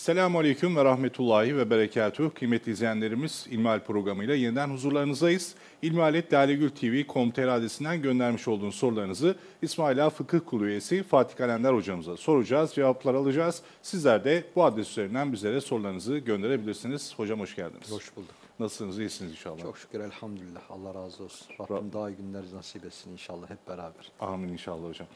Esselamu Aleyküm ve Rahmetullahi ve Berekatuhu. Kıymetli izleyenlerimiz İlmihal programıyla yeniden huzurlarınızdayız. İlmihaletlalegültv.com.tr adresinden göndermiş olduğunuz sorularınızı İsmaila Fıkıh Kulu üyesi Fatih Kalender hocamıza soracağız, cevaplar alacağız. Sizler de bu adres üzerinden bizlere sorularınızı gönderebilirsiniz. Hocam hoş geldiniz. Hoş bulduk. Nasılsınız, iyisiniz inşallah. Çok şükür elhamdülillah. Allah razı olsun. Rabbim daha iyi günler nasip etsin inşallah hep beraber. Amin inşallah hocam.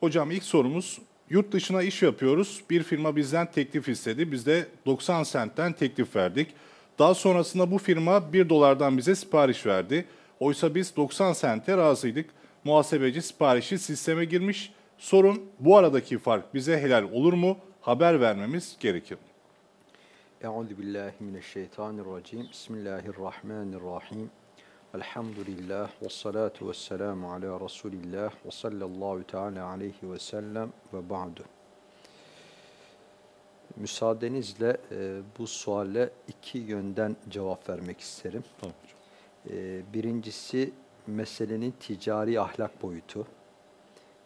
Hocam ilk sorumuz Yurt dışına iş yapıyoruz. Bir firma bizden teklif istedi. Biz de 90 sentten teklif verdik. Daha sonrasında bu firma 1 dolardan bize sipariş verdi. Oysa biz 90 sente razıydık. Muhasebeci siparişi sisteme girmiş. Sorun bu aradaki fark bize helal olur mu? Haber vermemiz gerekir. Euzu. Bismillahirrahmanirrahim. Elhamdülillah ve salatu ve selamu ala Resulillah ve sallallahu teala aleyhi ve sellem ve ba'du. Müsaadenizle e, bu suale iki yönden cevap vermek isterim. Tamam E, birincisi meselenin ticari ahlak boyutu,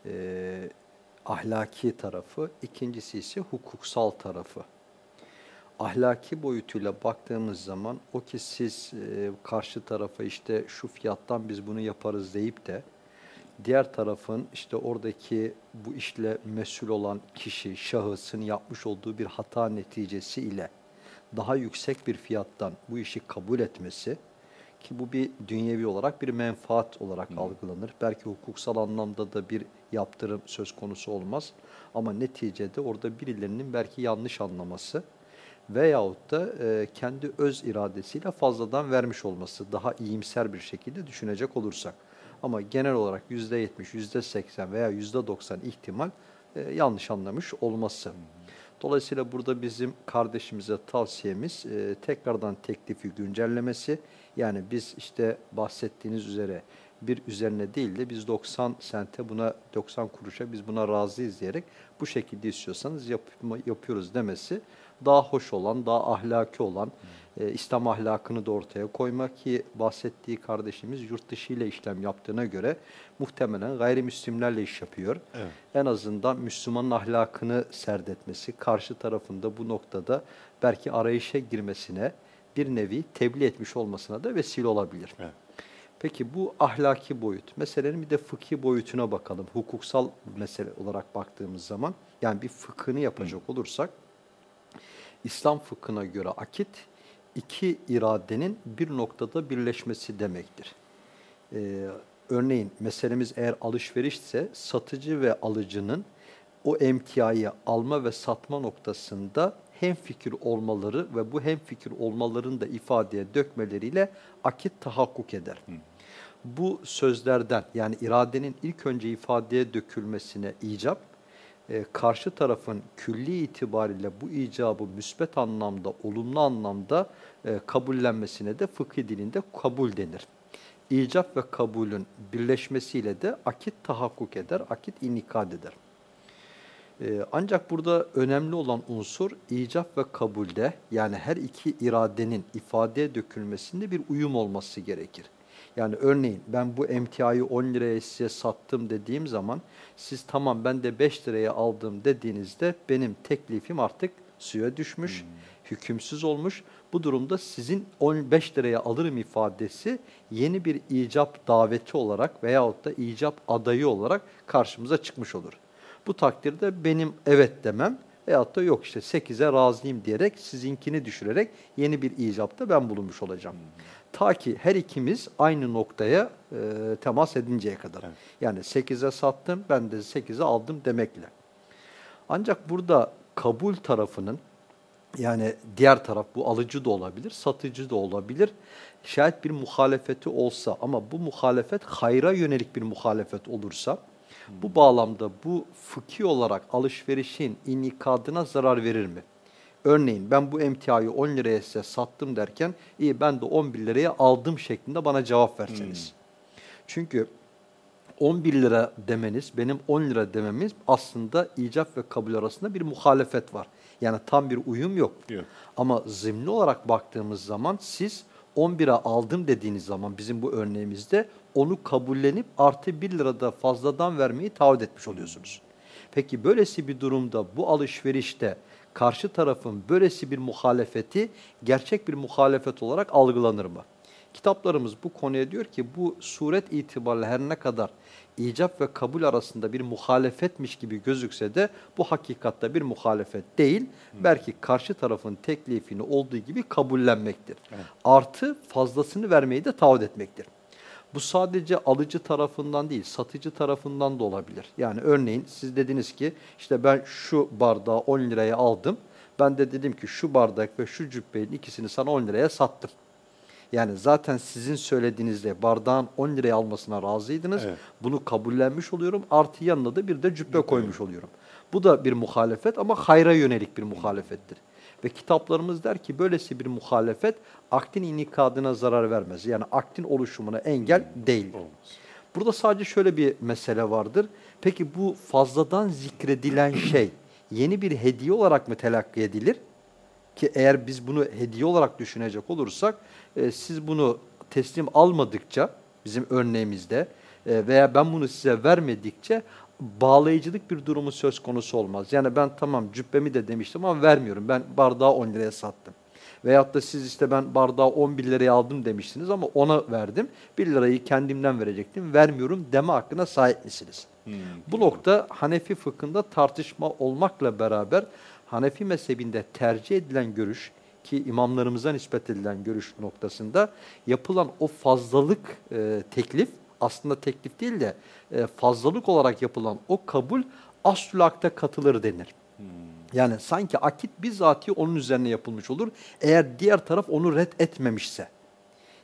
e, ahlaki tarafı. İkincisi ise hukuksal tarafı ahlaki boyutuyla baktığımız zaman o ki siz e, karşı tarafa işte şu fiyattan biz bunu yaparız deyip de diğer tarafın işte oradaki bu işle mesul olan kişi, şahısın yapmış olduğu bir hata neticesi ile daha yüksek bir fiyattan bu işi kabul etmesi ki bu bir dünyevi olarak bir menfaat olarak hmm. algılanır. Belki hukuksal anlamda da bir yaptırım söz konusu olmaz ama neticede orada birilerinin belki yanlış anlaması veyahut da e, kendi öz iradesiyle fazladan vermiş olması daha iyimser bir şekilde düşünecek olursak. Ama genel olarak %70, %80 veya %90 ihtimal e, yanlış anlamış olması. Dolayısıyla burada bizim kardeşimize tavsiyemiz e, tekrardan teklifi güncellemesi. Yani biz işte bahsettiğiniz üzere bir üzerine değil de biz 90 sente buna 90 kuruşa biz buna razıyız diyerek bu şekilde istiyorsanız yap, yapıyoruz demesi daha hoş olan, daha ahlaki olan e, İslam ahlakını da ortaya koymak ki bahsettiği kardeşimiz yurt dışı ile işlem yaptığına göre muhtemelen gayrimüslimlerle iş yapıyor. Evet. En azından Müslümanın ahlakını serdetmesi, karşı tarafında bu noktada belki arayışa girmesine bir nevi tebliğ etmiş olmasına da vesile olabilir. Evet. Peki bu ahlaki boyut. Meselenin bir de fıkhi boyutuna bakalım. Hukuksal mesele olarak baktığımız zaman yani bir fıkhını yapacak Hı. olursak İslam fıkhına göre akit iki iradenin bir noktada birleşmesi demektir. Ee, örneğin meselemiz eğer alışverişse satıcı ve alıcının o emtiyayı alma ve satma noktasında hem fikir olmaları ve bu hem fikir olmalarını da ifadeye dökmeleriyle akit tahakkuk eder. Hı. Bu sözlerden yani iradenin ilk önce ifadeye dökülmesine icap, e, karşı tarafın külli itibariyle bu icabı müsbet anlamda, olumlu anlamda e, kabullenmesine de fıkhi dilinde kabul denir. İcap ve kabulün birleşmesiyle de akit tahakkuk eder, akit inikad eder. E, ancak burada önemli olan unsur icap ve kabulde yani her iki iradenin ifadeye dökülmesinde bir uyum olması gerekir. Yani örneğin ben bu emtiayı 10 liraya size sattım dediğim zaman siz tamam ben de 5 liraya aldım dediğinizde benim teklifim artık suya düşmüş, hmm. hükümsüz olmuş. Bu durumda sizin 15 liraya alırım ifadesi yeni bir icap daveti olarak veyahut da icap adayı olarak karşımıza çıkmış olur. Bu takdirde benim evet demem veyahut da yok işte 8'e razıyım diyerek sizinkini düşürerek yeni bir icapta ben bulunmuş olacağım. Hmm. Ta ki her ikimiz aynı noktaya e, temas edinceye kadar. Evet. Yani 8'e sattım, ben de 8'e aldım demekle. Ancak burada kabul tarafının, yani diğer taraf bu alıcı da olabilir, satıcı da olabilir. Şayet bir muhalefeti olsa ama bu muhalefet hayra yönelik bir muhalefet olursa, bu bağlamda bu fıkhi olarak alışverişin inikadına zarar verir mi? Örneğin ben bu emtiayı 10 liraya size sattım derken iyi ben de 11 liraya aldım şeklinde bana cevap verseniz. Hmm. Çünkü 11 lira demeniz, benim 10 lira dememiz aslında icap ve kabul arasında bir muhalefet var. Yani tam bir uyum yok. yok. Ama zimni olarak baktığımız zaman siz 11'e aldım dediğiniz zaman bizim bu örneğimizde onu kabullenip artı 1 lirada fazladan vermeyi taahhüt etmiş oluyorsunuz. Peki böylesi bir durumda bu alışverişte karşı tarafın böylesi bir muhalefeti gerçek bir muhalefet olarak algılanır mı? Kitaplarımız bu konuya diyor ki bu suret itibariyle her ne kadar icap ve kabul arasında bir muhalefetmiş gibi gözükse de bu hakikatte bir muhalefet değil. Hmm. Belki karşı tarafın teklifini olduğu gibi kabullenmektir. Evet. Artı fazlasını vermeyi de taahhüt etmektir. Bu sadece alıcı tarafından değil, satıcı tarafından da olabilir. Yani örneğin siz dediniz ki işte ben şu bardağı 10 liraya aldım. Ben de dedim ki şu bardak ve şu cübbenin ikisini sana 10 liraya sattım. Yani zaten sizin söylediğinizde bardağın 10 liraya almasına razıydınız. Evet. Bunu kabullenmiş oluyorum. Artı yanına da bir de cübbe evet. koymuş oluyorum. Bu da bir muhalefet ama hayra yönelik bir muhalefettir. Ve kitaplarımız der ki böylesi bir muhalefet aktin inikadına zarar vermez. Yani aktin oluşumuna engel hmm. değil. Burada sadece şöyle bir mesele vardır. Peki bu fazladan zikredilen şey yeni bir hediye olarak mı telakki edilir? Ki eğer biz bunu hediye olarak düşünecek olursak e, siz bunu teslim almadıkça bizim örneğimizde e, veya ben bunu size vermedikçe bağlayıcılık bir durumu söz konusu olmaz. Yani ben tamam cübbemi de demiştim ama vermiyorum. Ben bardağı 10 liraya sattım. Veyahut da siz işte ben bardağı 11 liraya aldım demiştiniz ama ona verdim. 1 lirayı kendimden verecektim. Vermiyorum deme hakkına sahip misiniz? Hmm. Bu nokta Hanefi fıkhında tartışma olmakla beraber Hanefi mezhebinde tercih edilen görüş ki imamlarımıza nispet edilen görüş noktasında yapılan o fazlalık e, teklif aslında teklif değil de e, fazlalık olarak yapılan o kabul aslül akta katılır denir. Hmm. Yani sanki akit bizzati onun üzerine yapılmış olur. Eğer diğer taraf onu red etmemişse.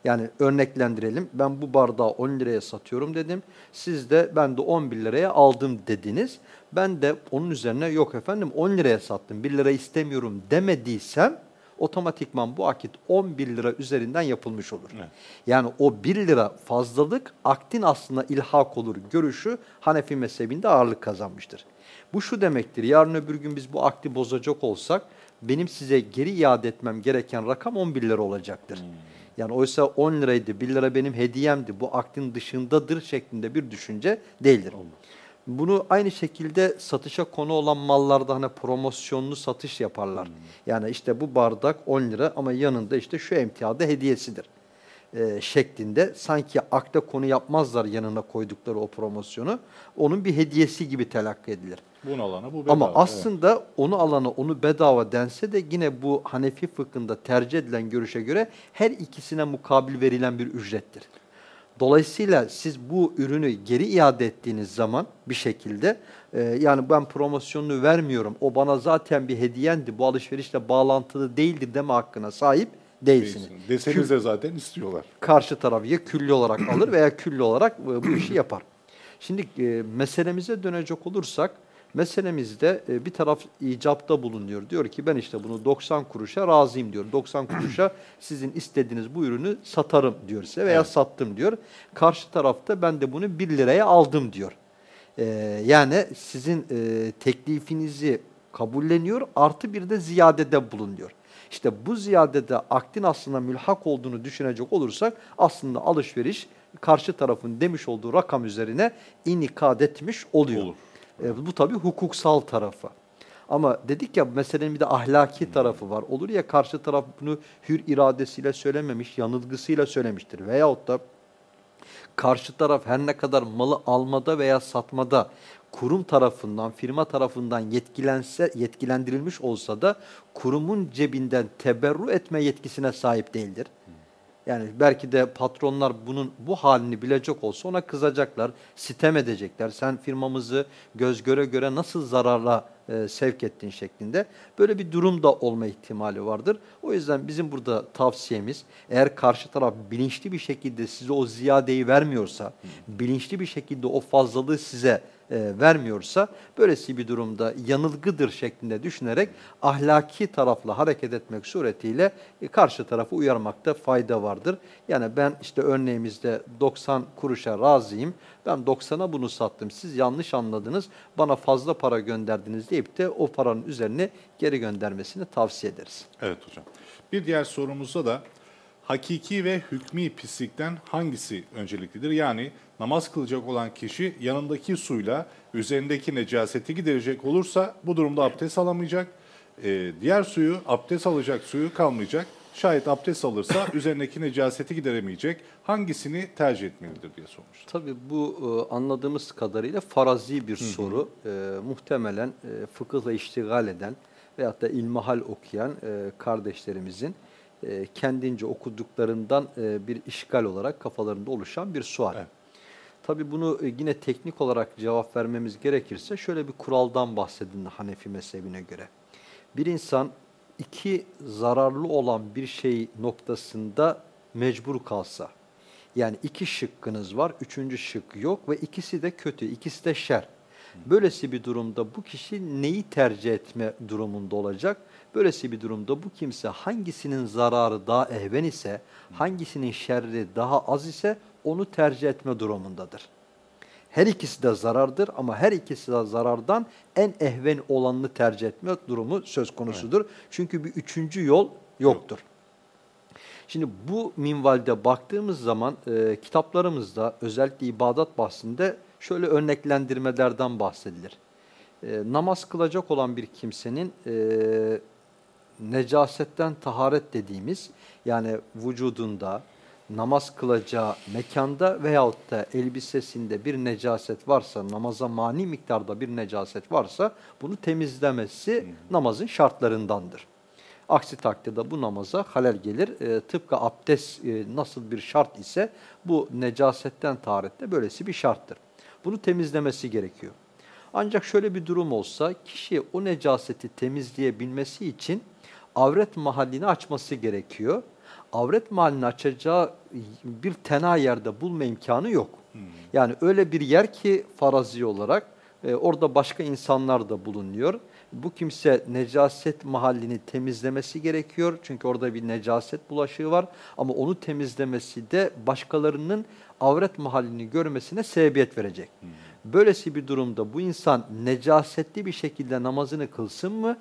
Yani örneklendirelim. Ben bu bardağı 10 liraya satıyorum dedim. Siz de ben de 11 liraya aldım dediniz. Ben de onun üzerine yok efendim 10 liraya sattım 1 lira istemiyorum demediysem otomatikman bu akit 11 lira üzerinden yapılmış olur. Evet. Yani o 1 lira fazlalık aktin aslında ilhak olur görüşü Hanefi mezhebinde ağırlık kazanmıştır. Bu şu demektir, yarın öbür gün biz bu akdi bozacak olsak benim size geri iade etmem gereken rakam 11 lira olacaktır. Hmm. Yani oysa 10 liraydı, 1 lira benim hediyemdi, bu akdin dışındadır şeklinde bir düşünce değildir. Olmaz. Bunu aynı şekilde satışa konu olan mallarda hani promosyonlu satış yaparlar. Hmm. Yani işte bu bardak 10 lira ama yanında işte şu emtiyada hediyesidir. E, şeklinde sanki akta konu yapmazlar yanına koydukları o promosyonu. Onun bir hediyesi gibi telakki edilir. Bunu alana bu bedava. Ama aslında evet. onu alana onu bedava dense de yine bu Hanefi fıkhında tercih edilen görüşe göre her ikisine mukabil verilen bir ücrettir. Dolayısıyla siz bu ürünü geri iade ettiğiniz zaman bir şekilde e, yani ben promosyonunu vermiyorum, o bana zaten bir hediyendi, bu alışverişle bağlantılı değildir deme hakkına sahip değilsiniz. Değilsin. Deseniz de zaten istiyorlar. Karşı taraf ya külli olarak alır veya külli olarak e, bu işi yapar. Şimdi e, meselemize dönecek olursak, Meselemizde e, bir taraf icapta bulunuyor. Diyor ki ben işte bunu 90 kuruşa razıyım diyor. 90 kuruşa sizin istediğiniz bu ürünü satarım diyor size veya evet. sattım diyor. Karşı tarafta ben de bunu 1 liraya aldım diyor. Ee, yani sizin e, teklifinizi kabulleniyor artı bir de ziyadede bulunuyor. İşte bu ziyadede aktin aslında mülhak olduğunu düşünecek olursak aslında alışveriş karşı tarafın demiş olduğu rakam üzerine inikad etmiş oluyor. Olur. E, bu tabii hukuksal tarafı. Ama dedik ya meselenin bir de ahlaki tarafı var. Olur ya karşı taraf bunu hür iradesiyle söylememiş, yanılgısıyla söylemiştir. Veyahut da karşı taraf her ne kadar malı almada veya satmada kurum tarafından, firma tarafından yetkilense, yetkilendirilmiş olsa da kurumun cebinden teberru etme yetkisine sahip değildir. Yani belki de patronlar bunun bu halini bilecek olsa ona kızacaklar, sitem edecekler. Sen firmamızı göz göre göre nasıl zararla e, sevk ettin şeklinde. Böyle bir durum da olma ihtimali vardır. O yüzden bizim burada tavsiyemiz eğer karşı taraf bilinçli bir şekilde size o ziyadeyi vermiyorsa, bilinçli bir şekilde o fazlalığı size e, vermiyorsa böylesi bir durumda yanılgıdır şeklinde düşünerek ahlaki tarafla hareket etmek suretiyle e, karşı tarafı uyarmakta fayda vardır. Yani ben işte örneğimizde 90 kuruşa razıyım. Ben 90'a bunu sattım. Siz yanlış anladınız. Bana fazla para gönderdiniz deyip de o paranın üzerine geri göndermesini tavsiye ederiz. Evet hocam. Bir diğer sorumuzda da hakiki ve hükmi pislikten hangisi önceliklidir? Yani namaz kılacak olan kişi yanındaki suyla üzerindeki necaseti giderecek olursa bu durumda abdest alamayacak. Ee, diğer suyu, abdest alacak suyu kalmayacak. Şayet abdest alırsa üzerindeki necaseti gideremeyecek. Hangisini tercih etmelidir diye sormuş. Tabii bu e, anladığımız kadarıyla farazi bir soru. E, muhtemelen e, fıkıhla iştigal eden veyahut da ilmihal okuyan e, kardeşlerimizin e, kendince okuduklarından e, bir işgal olarak kafalarında oluşan bir sual. Evet. Tabii bunu e, yine teknik olarak cevap vermemiz gerekirse şöyle bir kuraldan bahsedin Hanefi mezhebine göre. Bir insan iki zararlı olan bir şey noktasında mecbur kalsa, yani iki şıkkınız var, üçüncü şık yok ve ikisi de kötü, ikisi de şer. Böylesi bir durumda bu kişi neyi tercih etme durumunda olacak? Böylesi bir durumda bu kimse hangisinin zararı daha ehven ise, hangisinin şerri daha az ise onu tercih etme durumundadır. Her ikisi de zarardır ama her ikisi de zarardan en ehven olanını tercih etme durumu söz konusudur. Çünkü bir üçüncü yol yoktur. Şimdi bu minvalde baktığımız zaman e, kitaplarımızda özellikle ibadat bahsinde şöyle örneklendirmelerden bahsedilir. E, namaz kılacak olan bir kimsenin e, necasetten taharet dediğimiz yani vücudunda, namaz kılacağı mekanda veyahut da elbisesinde bir necaset varsa, namaza mani miktarda bir necaset varsa bunu temizlemesi namazın şartlarındandır. Aksi takdirde bu namaza halel gelir. E, tıpkı abdest e, nasıl bir şart ise bu necasetten taharette böylesi bir şarttır. Bunu temizlemesi gerekiyor. Ancak şöyle bir durum olsa kişi o necaseti temizleyebilmesi için avret mahallini açması gerekiyor. Avret mahallini açacağı bir tena yerde bulma imkanı yok. Yani öyle bir yer ki farazi olarak e, orada başka insanlar da bulunuyor. Bu kimse necaset mahallini temizlemesi gerekiyor. Çünkü orada bir necaset bulaşığı var. Ama onu temizlemesi de başkalarının avret mahallini görmesine sebebiyet verecek. Böylesi bir durumda bu insan necasetli bir şekilde namazını kılsın mı?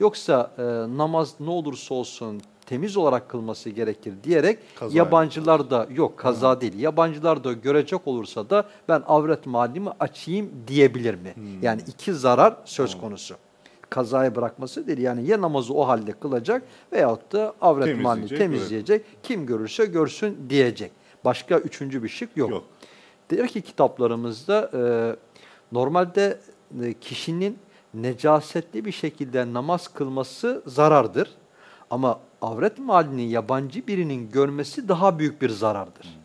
Yoksa e, namaz ne olursa olsun temiz olarak kılması gerekir diyerek Kaza yabancılar da yok kaza değil. Yabancılar da görecek olursa da ben avret mahallimi açayım diyebilir mi? Yani iki zarar söz konusu. Kazaya bırakması değil. Yani ya namazı o halde kılacak veyahut da avret Temizleyecek, temizleyecek. Kim görürse görsün diyecek. Başka üçüncü bir şık yok. Yok. Der ki kitaplarımızda e, normalde e, kişinin necasetli bir şekilde namaz kılması zarardır. Ama avret mahallini yabancı birinin görmesi daha büyük bir zarardır.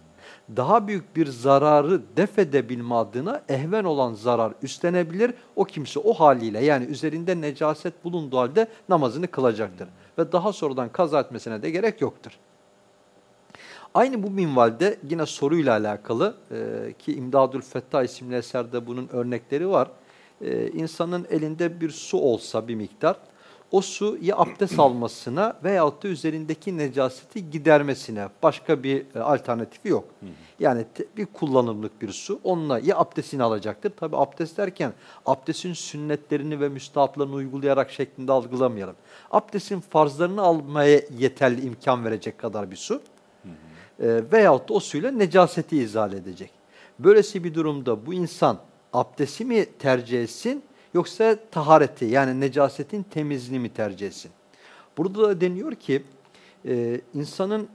Daha büyük bir zararı def edebilme adına ehven olan zarar üstlenebilir. O kimse o haliyle yani üzerinde necaset bulunduğu halde namazını kılacaktır. Ve daha sonradan kaza etmesine de gerek yoktur. Aynı bu minvalde yine soruyla alakalı e, ki İmdadül Fettah isimli eserde bunun örnekleri var. E, insanın elinde bir su olsa bir miktar, o su ya abdest almasına veyahut da üzerindeki necaseti gidermesine başka bir e, alternatifi yok. Yani te, bir kullanımlık bir su onunla ya abdestini alacaktır. Tabi abdest derken abdestin sünnetlerini ve müstahaplarını uygulayarak şeklinde algılamayalım. Abdestin farzlarını almaya yeterli imkan verecek kadar bir su e, veyahut da o suyla necaseti izale edecek. Böylesi bir durumda bu insan abdesti mi tercih etsin yoksa tahareti yani necasetin temizliğini mi tercih etsin? Burada da deniyor ki e, insanın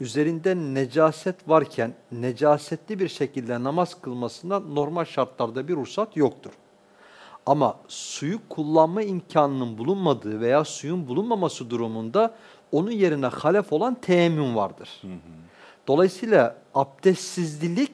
üzerinde necaset varken necasetli bir şekilde namaz kılmasında normal şartlarda bir ruhsat yoktur. Ama suyu kullanma imkanının bulunmadığı veya suyun bulunmaması durumunda onun yerine halef olan teyemmüm vardır. Hı hı. Dolayısıyla abdestsizlik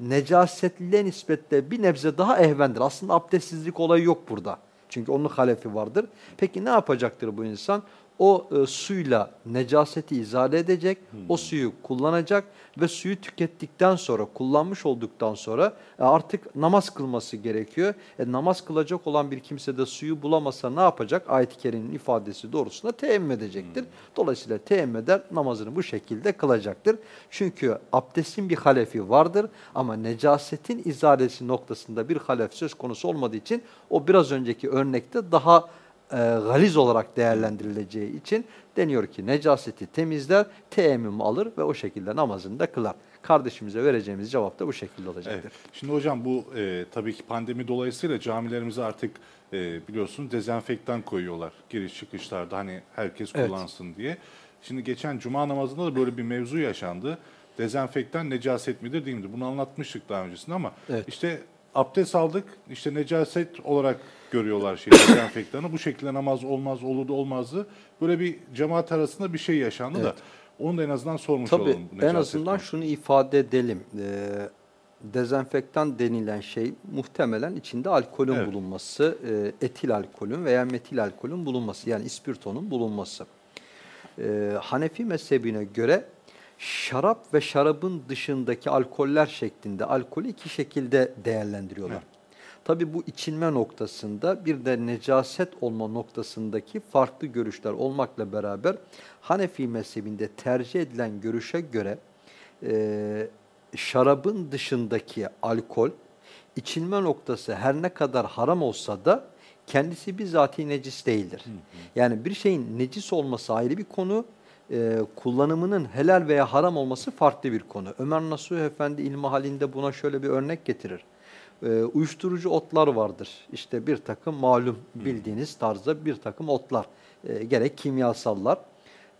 necasetliliğe nispetle bir nebze daha ehvendir. Aslında abdestsizlik olayı yok burada. Çünkü onun halefi vardır. Peki ne yapacaktır bu insan? O e, suyla necaseti izale edecek, hmm. o suyu kullanacak ve suyu tükettikten sonra, kullanmış olduktan sonra e, artık namaz kılması gerekiyor. E, namaz kılacak olan bir kimse de suyu bulamasa ne yapacak? Ayet-i Kerime'nin ifadesi doğrusunda teemmüm edecektir. Hmm. Dolayısıyla teemmüm eder, namazını bu şekilde kılacaktır. Çünkü abdestin bir halefi vardır ama necasetin izalesi noktasında bir halef söz konusu olmadığı için o biraz önceki örnekte daha e, galiz olarak değerlendirileceği için deniyor ki necaseti temizler, teyemmüm alır ve o şekilde namazını da kılar. Kardeşimize vereceğimiz cevap da bu şekilde olacaktır. Evet. Şimdi hocam bu e, tabii ki pandemi dolayısıyla camilerimize artık e, biliyorsunuz dezenfektan koyuyorlar giriş çıkışlarda hani herkes Evet. kullansın diye. Şimdi geçen cuma namazında da böyle bir mevzu yaşandı. Dezenfektan necaset midir değil midir? Bunu anlatmıştık daha öncesinde ama Evet. işte abdest aldık işte necaset olarak görüyorlar şey dezenfektanı. Bu şekilde namaz olmaz olurdu olmazdı. Böyle bir cemaat arasında bir şey yaşandı da Evet. onu da en azından sormuş Tabii olalım. bu en azından konusunda. şunu ifade edelim. Ee, dezenfektan denilen şey muhtemelen içinde alkolün Evet. bulunması, e, etil alkolün veya metil alkolün bulunması yani ispirtonun bulunması. Ee, Hanefi mezhebine göre şarap ve şarabın dışındaki alkoller şeklinde alkolü iki şekilde değerlendiriyorlar. Evet. Tabi bu içilme noktasında bir de necaset olma noktasındaki farklı görüşler olmakla beraber Hanefi mezhebinde tercih edilen görüşe göre e, şarabın dışındaki alkol içilme noktası her ne kadar haram olsa da kendisi bizatihi necis değildir. Yani bir şeyin necis olması ayrı bir konu, e, kullanımının helal veya haram olması farklı bir konu. Ömer Nasuh Efendi ilmi halinde buna şöyle bir örnek getirir. E, uyuşturucu otlar vardır. İşte bir takım malum bildiğiniz tarzda bir takım otlar. E, gerek kimyasallar.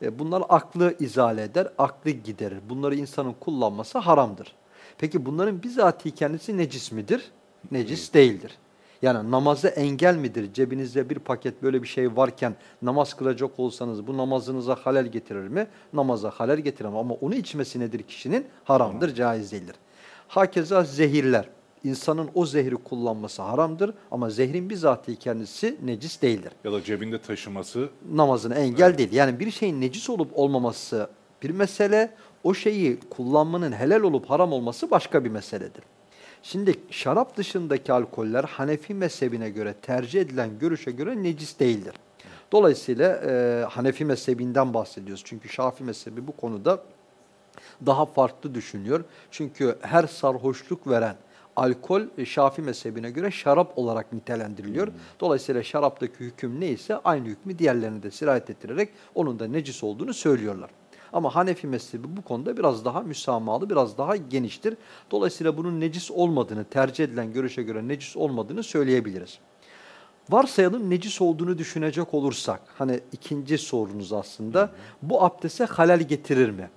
E, bunlar aklı izale eder, aklı giderir. Bunları insanın kullanması haramdır. Peki bunların bizatihi kendisi necis midir? Necis değildir. Yani namaza engel midir? Cebinizde bir paket böyle bir şey varken namaz kılacak olsanız bu namazınıza halel getirir mi? Namaza halel getiremez ama onu içmesi nedir kişinin? Haramdır, caiz değildir. Hakeza zehirler. İnsanın o zehri kullanması haramdır ama zehrin bizatihi kendisi necis değildir ya da cebinde taşıması namazına engel değil. Yani bir şeyin necis olup olmaması bir mesele, o şeyi kullanmanın helal olup haram olması başka bir meseledir. Şimdi şarap dışındaki alkoller Hanefi mezhebine göre tercih edilen görüşe göre necis değildir. Dolayısıyla e, Hanefi mezhebinden bahsediyoruz. Çünkü Şafii mezhebi bu konuda daha farklı düşünüyor. Çünkü her sarhoşluk veren alkol e, Şafii mezhebine göre şarap olarak nitelendiriliyor. Dolayısıyla şaraptaki hüküm neyse aynı hükmü diğerlerine de sirayet ettirerek onun da necis olduğunu söylüyorlar. Ama Hanefi mezhebi bu konuda biraz daha müsamahalı, biraz daha geniştir. Dolayısıyla bunun necis olmadığını, tercih edilen görüşe göre necis olmadığını söyleyebiliriz. Varsayalım necis olduğunu düşünecek olursak, hani ikinci sorunuz aslında, bu abdeste halal getirir mi?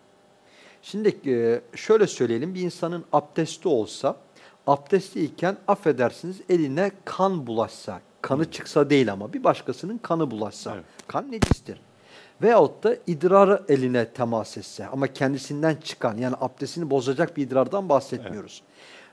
Şimdi e, şöyle söyleyelim, bir insanın abdesti olsa, abdestliyken affedersiniz eline kan bulaşsa, kanı çıksa değil ama bir başkasının kanı bulaşsa, Evet. kan necistir. Veyahut da idrarı eline temas etse ama kendisinden çıkan yani abdestini bozacak bir idrardan bahsetmiyoruz.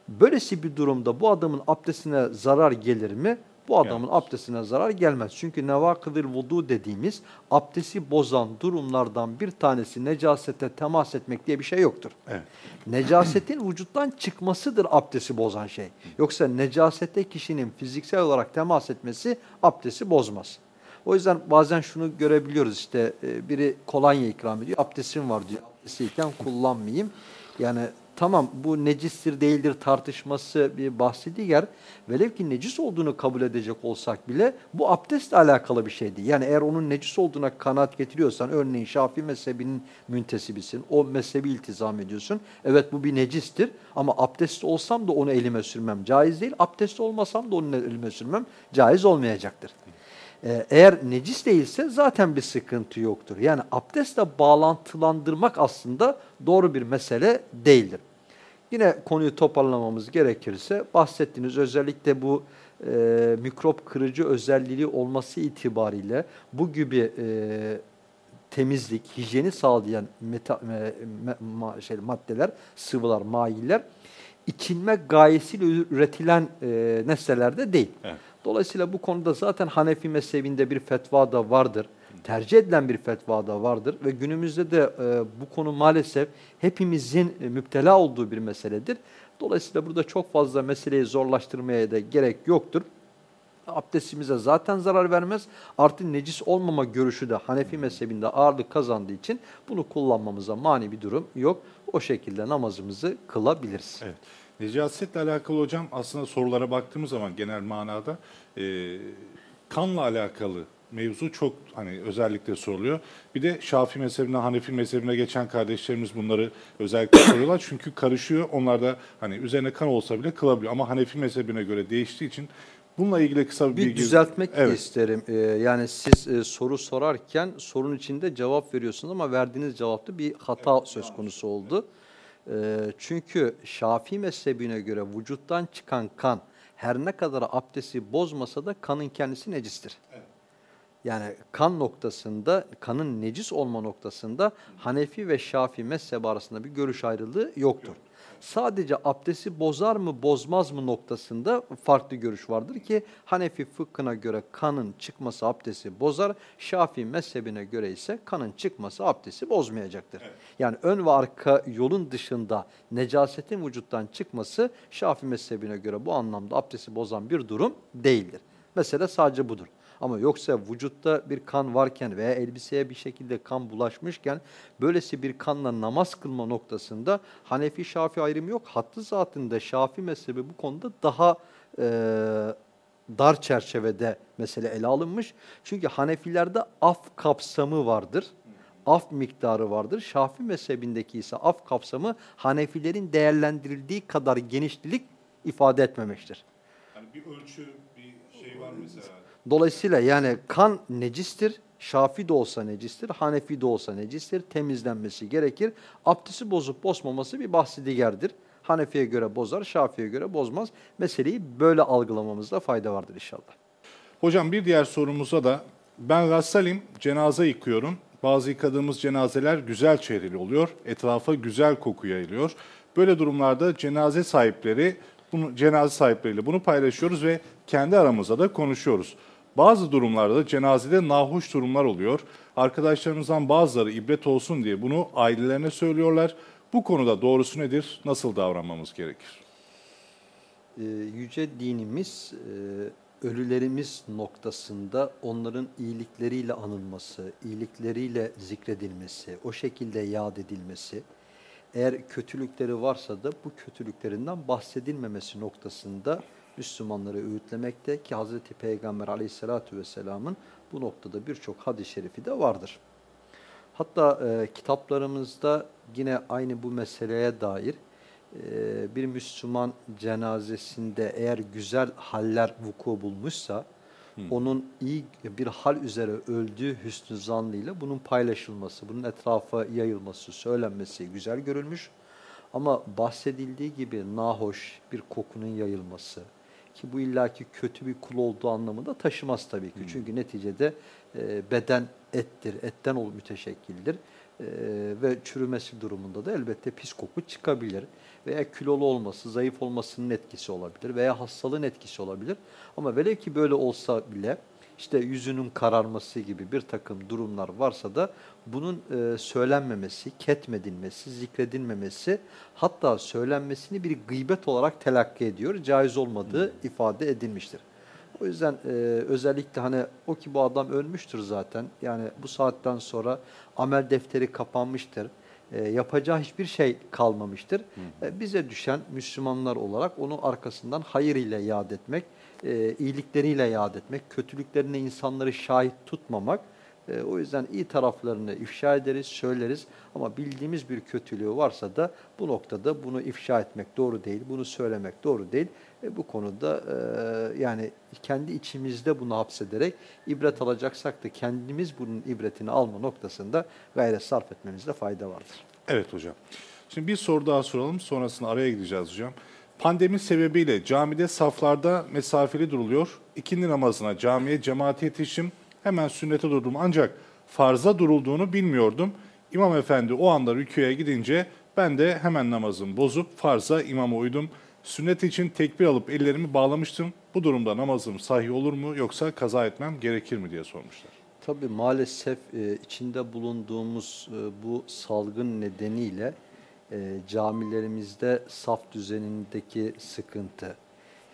Böylesi bir durumda bu adamın abdestine zarar gelir mi? Bu adamın Gelmez. abdestine zarar gelmez. Çünkü nevakıdır vudu dediğimiz abdesti bozan durumlardan bir tanesi necasete temas etmek diye bir şey yoktur. evet. Necasetin vücuttan çıkmasıdır abdesti bozan şey. Yoksa necasete kişinin fiziksel olarak temas etmesi abdesti bozmaz. O yüzden bazen şunu görebiliyoruz işte e, biri kolonya ikram ediyor, abdestim var diyor. Abdestliyken kullanmayayım. Yani tamam bu necistir değildir tartışması bir bahsi diğer. Velev ki necis olduğunu kabul edecek olsak bile bu abdestle alakalı bir şeydi. Yani eğer onun necis olduğuna kanaat getiriyorsan örneğin Şafii mezhebinin müntesibisin. O mezhebi iltizam ediyorsun. Evet bu bir necistir ama abdestli olsam da onu elime sürmem caiz değil. Abdestli olmasam da onu elime sürmem caiz olmayacaktır. Ee, Eğer necis değilse zaten bir sıkıntı yoktur. Yani abdestle bağlantılandırmak aslında doğru bir mesele değildir. Yine konuyu toparlamamız gerekirse bahsettiğiniz özellikle bu e, mikrop kırıcı özelliği olması itibariyle bu gibi e, temizlik, hijyeni sağlayan meta, e, me- ma- şey, maddeler, sıvılar, mailler içilme gayesiyle üretilen e, nesnelerde değil. Evet. Dolayısıyla bu konuda zaten Hanefi mezhebinde bir fetva da vardır. Tercih edilen bir fetva da vardır ve günümüzde de e, bu konu maalesef hepimizin e, müptela olduğu bir meseledir. Dolayısıyla burada çok fazla meseleyi zorlaştırmaya da gerek yoktur. Abdestimize zaten zarar vermez. Artı necis olmama görüşü de Hanefi mezhebinde ağırlık kazandığı için bunu kullanmamıza mani bir durum yok. O şekilde namazımızı kılabiliriz. Evet. Necasetle alakalı hocam aslında sorulara baktığımız zaman genel manada e, kanla alakalı mevzu çok hani özellikle soruluyor. Bir de Şafii mezhebine, Hanefi mezhebine geçen kardeşlerimiz bunları özellikle soruyorlar. Çünkü karışıyor. Onlar da hani üzerine kan olsa bile kılabiliyor. Ama Hanefi mezhebine göre değiştiği için bununla ilgili kısa bir, Bir bilgi... düzeltmek Evet. isterim. Ee, yani siz e, soru sorarken sorun içinde cevap veriyorsunuz ama verdiğiniz cevapta bir hata söz konusu oldu. Ee, çünkü Şafii mezhebine göre vücuttan çıkan kan her ne kadar abdesti bozmasa da kanın kendisi necistir. Yani kan noktasında, kanın necis olma noktasında Hanefi ve Şafii mezhebi arasında bir görüş ayrılığı yoktur. Sadece abdesti bozar mı bozmaz mı noktasında farklı görüş vardır ki Hanefi fıkhına göre kanın çıkması abdesti bozar, Şafii mezhebine göre ise kanın çıkması abdesti bozmayacaktır. Yani ön ve arka yolun dışında necasetin vücuttan çıkması Şafii mezhebine göre bu anlamda abdesti bozan bir durum değildir. Mesele sadece budur. Ama yoksa vücutta bir kan varken veya elbiseye bir şekilde kan bulaşmışken böylesi bir kanla namaz kılma noktasında Hanefi Şafi ayrımı yok. Hattı zatında Şafi mezhebi bu konuda daha e, dar çerçevede mesele ele alınmış. Çünkü Hanefilerde af kapsamı vardır. Af miktarı vardır. Şafi mezhebindeki ise af kapsamı Hanefilerin değerlendirildiği kadar genişlik ifade etmemiştir. Hani bir ölçü, bir şey var mesela. Dolayısıyla yani kan necistir. Şafi de olsa necistir, Hanefi de olsa necistir. Temizlenmesi gerekir. Abdesti bozup bozmaması bir bahsi diğerdir. Hanefi'ye göre bozar, Şafi'ye göre bozmaz. Meseleyi böyle algılamamızda fayda vardır inşallah. Hocam bir diğer sorumuza da ben rassalim cenaze yıkıyorum. Bazı yıkadığımız cenazeler güzel çehrili oluyor. Etrafa güzel koku yayılıyor. Böyle durumlarda cenaze sahipleri bunu cenaze sahipleriyle bunu paylaşıyoruz ve kendi aramızda da konuşuyoruz. Bazı durumlarda da cenazede nahoş durumlar oluyor. Arkadaşlarımızdan bazıları ibret olsun diye bunu ailelerine söylüyorlar. Bu konuda doğrusu nedir? Nasıl davranmamız gerekir? Ee, yüce dinimiz e, ölülerimiz noktasında onların iyilikleriyle anılması, iyilikleriyle zikredilmesi, o şekilde yad edilmesi, eğer kötülükleri varsa da bu kötülüklerinden bahsedilmemesi noktasında Müslümanları öğütlemekte ki Hazreti Peygamber aleyhissalatü vesselamın bu noktada birçok hadis-i şerifi de vardır. Hatta e, kitaplarımızda yine aynı bu meseleye dair e, bir Müslüman cenazesinde eğer güzel haller vuku bulmuşsa, onun iyi bir hal üzere öldüğü hüsnü zannıyla bunun paylaşılması, bunun etrafa yayılması, söylenmesi güzel görülmüş. Ama bahsedildiği gibi nahoş bir kokunun yayılması ki bu illaki kötü bir kul olduğu anlamında taşımaz tabii ki. Çünkü neticede e, beden ettir, etten ol müteşekkildir. E, ve çürümesi durumunda da elbette pis koku çıkabilir. Veya kilolu olması, zayıf olmasının etkisi olabilir veya hastalığın etkisi olabilir. Ama velev ki böyle olsa bile işte yüzünün kararması gibi bir takım durumlar varsa da bunun e, söylenmemesi, ketmedilmesi, zikredilmemesi hatta söylenmesini bir gıybet olarak telakki ediyor. Caiz olmadığı ifade edilmiştir. O yüzden e, özellikle hani o ki bu adam ölmüştür zaten. Yani bu saatten sonra amel defteri kapanmıştır. E, yapacağı hiçbir şey kalmamıştır. E, bize düşen Müslümanlar olarak onu arkasından hayır ile yad etmek, e, iyilikleriyle yad etmek, kötülüklerine insanları şahit tutmamak. E, o yüzden iyi taraflarını ifşa ederiz, söyleriz ama bildiğimiz bir kötülüğü varsa da bu noktada bunu ifşa etmek doğru değil, bunu söylemek doğru değil. E, bu konuda e, yani kendi içimizde bunu hapsederek ibret alacaksak da kendimiz bunun ibretini alma noktasında gayret sarf etmemizde fayda vardır. Evet hocam. Şimdi bir soru daha soralım. Sonrasında araya gideceğiz hocam. Pandemi sebebiyle camide saflarda mesafeli duruluyor. İkindi namazına camiye cemaate yetişim. Hemen sünnete durdum. Ancak farza durulduğunu bilmiyordum. İmam efendi o anda rüküye gidince ben de hemen namazımı bozup farza imama uydum. Sünnet için tekbir alıp ellerimi bağlamıştım. Bu durumda namazım sahih olur mu yoksa kaza etmem gerekir mi diye sormuşlar. Tabii maalesef e, içinde bulunduğumuz e, bu salgın nedeniyle e, camilerimizde saf düzenindeki sıkıntı,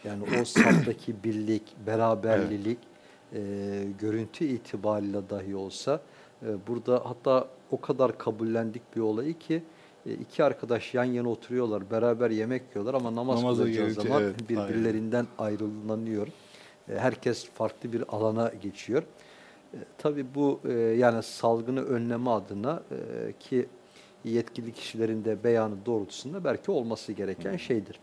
yani o saftaki birlik, beraberlilik, e, görüntü itibariyle dahi olsa e, burada hatta o kadar kabullendik bir olayı ki iki arkadaş yan yana oturuyorlar, beraber yemek yiyorlar ama namaz Namaza kılacağı zaman evet, aynen. birbirlerinden ayrılanıyor. E, herkes farklı bir alana geçiyor. E, tabii bu e, yani salgını önleme adına e, ki yetkili kişilerin de beyanı doğrultusunda belki olması gereken şeydir.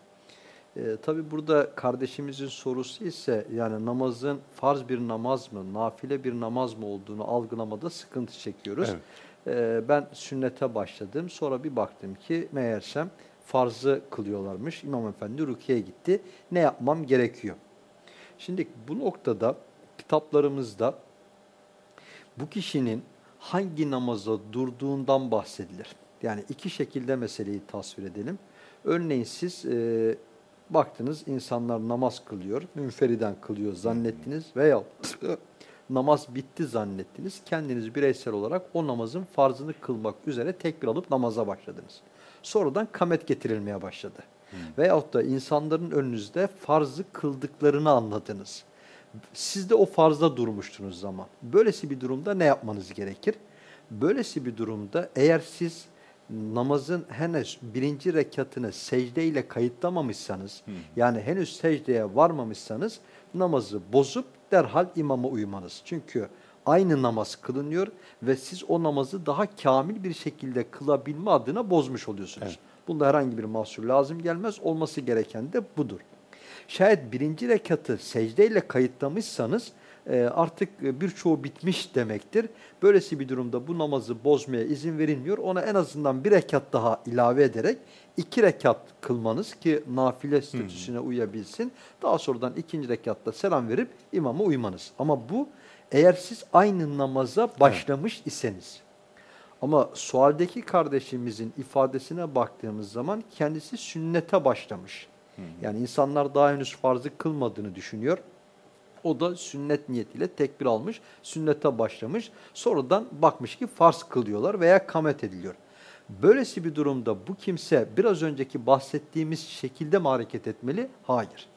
E, tabii burada kardeşimizin sorusu ise yani namazın farz bir namaz mı, nafile bir namaz mı olduğunu algılamada sıkıntı çekiyoruz. Evet. E, ben sünnete başladım. Sonra bir baktım ki meğersem farzı kılıyorlarmış. İmam Efendi rüküye gitti. Ne yapmam gerekiyor? Şimdi bu noktada kitaplarımızda bu kişinin hangi namaza durduğundan bahsedilir. Yani iki şekilde meseleyi tasvir edelim. Örneğin siz e, baktınız insanlar namaz kılıyor, münferiden kılıyor zannettiniz veya namaz bitti zannettiniz. Kendiniz bireysel olarak o namazın farzını kılmak üzere tekbir alıp namaza başladınız. Sonradan kamet getirilmeye başladı. Hmm. Veyahut da insanların önünüzde farzı kıldıklarını anladınız. Siz de o farzda durmuştunuz zaman. Böylesi bir durumda ne yapmanız gerekir? Böylesi bir durumda eğer siz namazın henüz birinci rekatını secdeyle kayıtlamamışsanız, hmm. yani henüz secdeye varmamışsanız namazı bozup derhal imama uymanız. Çünkü aynı namaz kılınıyor ve siz o namazı daha kamil bir şekilde kılabilme adına bozmuş oluyorsunuz. Evet. Bunda herhangi bir mahsur lazım gelmez. Olması gereken de budur. Şayet birinci rekatı secdeyle kayıtlamışsanız e, artık birçoğu bitmiş demektir. Böylesi bir durumda bu namazı bozmaya izin verilmiyor. Ona en azından bir rekat daha ilave ederek iki rekat kılmanız ki nafile statüsüne uyabilsin. Daha sonradan ikinci rekatta selam verip imama uymanız. Ama bu eğer siz aynı namaza başlamış iseniz. Ama sualdeki kardeşimizin ifadesine baktığımız zaman kendisi sünnete başlamış. Yani insanlar daha henüz farzı kılmadığını düşünüyor. O da sünnet niyetiyle tekbir almış, sünnete başlamış. Sonradan bakmış ki farz kılıyorlar veya kamet ediliyor. Böylesi bir durumda bu kimse biraz önceki bahsettiğimiz şekilde mi hareket etmeli? Hayır.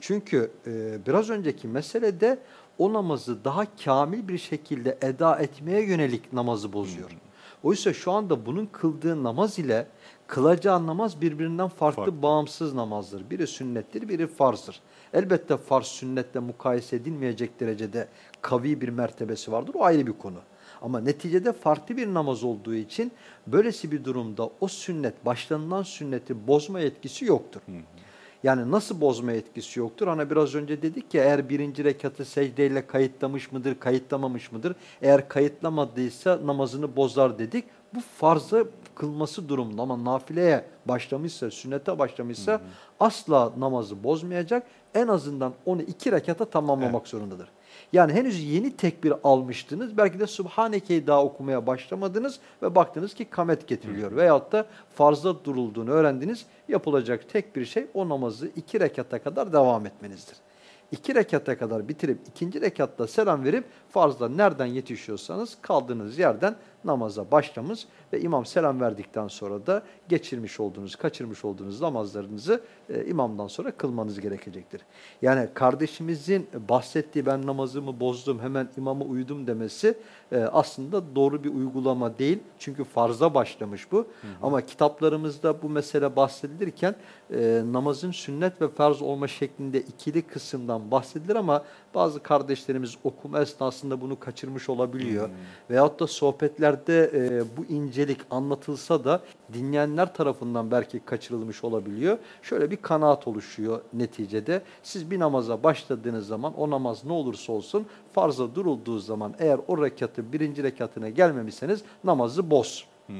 Çünkü e, biraz önceki meselede o namazı daha kamil bir şekilde eda etmeye yönelik namazı bozuyor. Hmm. Oysa şu anda bunun kıldığı namaz ile kılacağı namaz birbirinden farklı, farklı bağımsız namazdır. Biri sünnettir, biri farzdır. Elbette farz sünnetle mukayese edilmeyecek derecede kavi bir mertebesi vardır. O ayrı bir konu. Ama neticede farklı bir namaz olduğu için böylesi bir durumda o sünnet, başlanılan sünneti bozma etkisi yoktur. Hı hı. Yani nasıl bozma etkisi yoktur? Hani biraz önce dedik ya eğer birinci rekatı secdeyle kayıtlamış mıdır, kayıtlamamış mıdır? Eğer kayıtlamadıysa namazını bozar dedik. Bu farzı kılması durumunda ama nafileye başlamışsa, sünnete başlamışsa hı hı. asla namazı bozmayacak. En azından onu iki rekata tamamlamak evet. zorundadır. Yani henüz yeni tekbir almıştınız. Belki de Subhaneke'yi daha okumaya başlamadınız ve baktınız ki kamet getiriliyor. Hı. Veyahut da farzda durulduğunu öğrendiniz. Yapılacak tek bir şey o namazı iki rekata kadar devam etmenizdir. İki rekata kadar bitirip ikinci rekatta selam verip farzda nereden yetişiyorsanız kaldığınız yerden namaza başlamış ve imam selam verdikten sonra da geçirmiş olduğunuz, kaçırmış olduğunuz namazlarınızı e, imamdan sonra kılmanız gerekecektir. Yani kardeşimizin bahsettiği ben namazımı bozdum hemen imama uydum demesi e, aslında doğru bir uygulama değil. Çünkü farza başlamış bu. Hı hı. Ama kitaplarımızda bu mesele bahsedilirken e, namazın sünnet ve farz olma şeklinde ikili kısımdan bahsedilir ama bazı kardeşlerimiz okuma esnasında bunu kaçırmış olabiliyor. Hmm. Veyahut da sohbetlerde e, bu incelik anlatılsa da dinleyenler tarafından belki kaçırılmış olabiliyor. Şöyle bir kanaat oluşuyor neticede. Siz bir namaza başladığınız zaman o namaz ne olursa olsun farza durulduğu zaman eğer o rekatı birinci rekatına gelmemişseniz namazı boz. Hmm.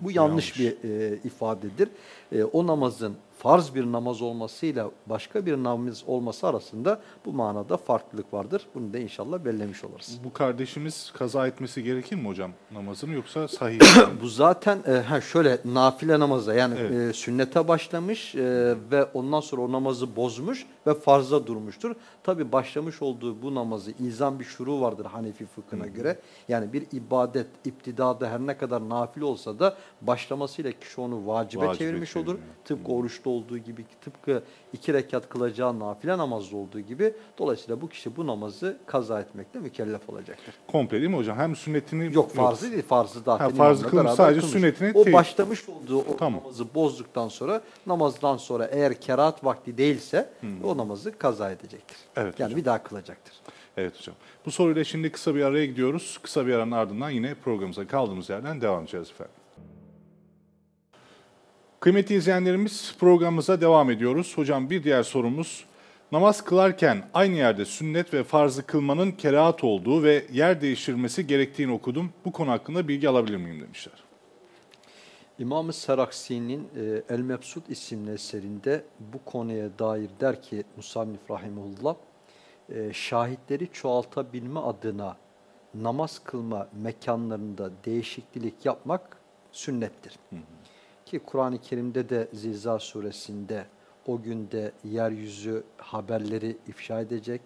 Bu yanlış, yanlış. bir e, ifadedir. E, o namazın farz bir namaz olmasıyla başka bir namaz olması arasında bu manada farklılık vardır. Bunu da inşallah bellemiş oluruz. Bu kardeşimiz kaza etmesi gerekir mi hocam namazını yoksa sahih Bu zaten e, ha şöyle nafile namaza yani evet. e, sünnete başlamış e, ve ondan sonra o namazı bozmuş ve farza durmuştur. Tabi başlamış olduğu bu namazı izan bir şuru vardır Hanefi fıkhına Hı. göre. Yani bir ibadet iptidada her ne kadar nafile olsa da başlamasıyla kişi onu vacibe, vacibe çevirmiş çeviriyor. olur. Tıpkı Hı. oruçta olduğu gibi, tıpkı iki rekat kılacağı nafile namazda olduğu gibi dolayısıyla bu kişi bu namazı kaza etmekle mükellef olacaktır. Komple değil mi hocam? Hem sünnetini... Yok farzı yok. değil, farzı zaten ha, farzı kılmış, sadece kılmış. sünnetini... O başlamış olduğu o tamam. namazı bozduktan sonra, namazdan sonra eğer kerahat vakti değilse hmm. O namazı kaza edecektir. Evet, yani hocam. bir daha kılacaktır. Evet hocam. Bu soruyla şimdi kısa bir araya gidiyoruz. Kısa bir aranın ardından yine programımıza kaldığımız yerden devam edeceğiz efendim. Kıymetli izleyenlerimiz programımıza devam ediyoruz. Hocam bir diğer sorumuz namaz kılarken aynı yerde sünnet ve farzı kılmanın kerahat olduğu ve yer değiştirmesi gerektiğini okudum. Bu konu hakkında bilgi alabilir miyim demişler. İmam-ı Seraksi'nin e, El Mebsut isimli eserinde bu konuya dair der ki Musannif Rahimullah, e, şahitleri çoğaltabilme adına namaz kılma mekanlarında değişiklik yapmak sünnettir. Hı hı. Ki Kur'an-ı Kerim'de de Zilzal suresinde o günde yeryüzü haberleri ifşa edecek,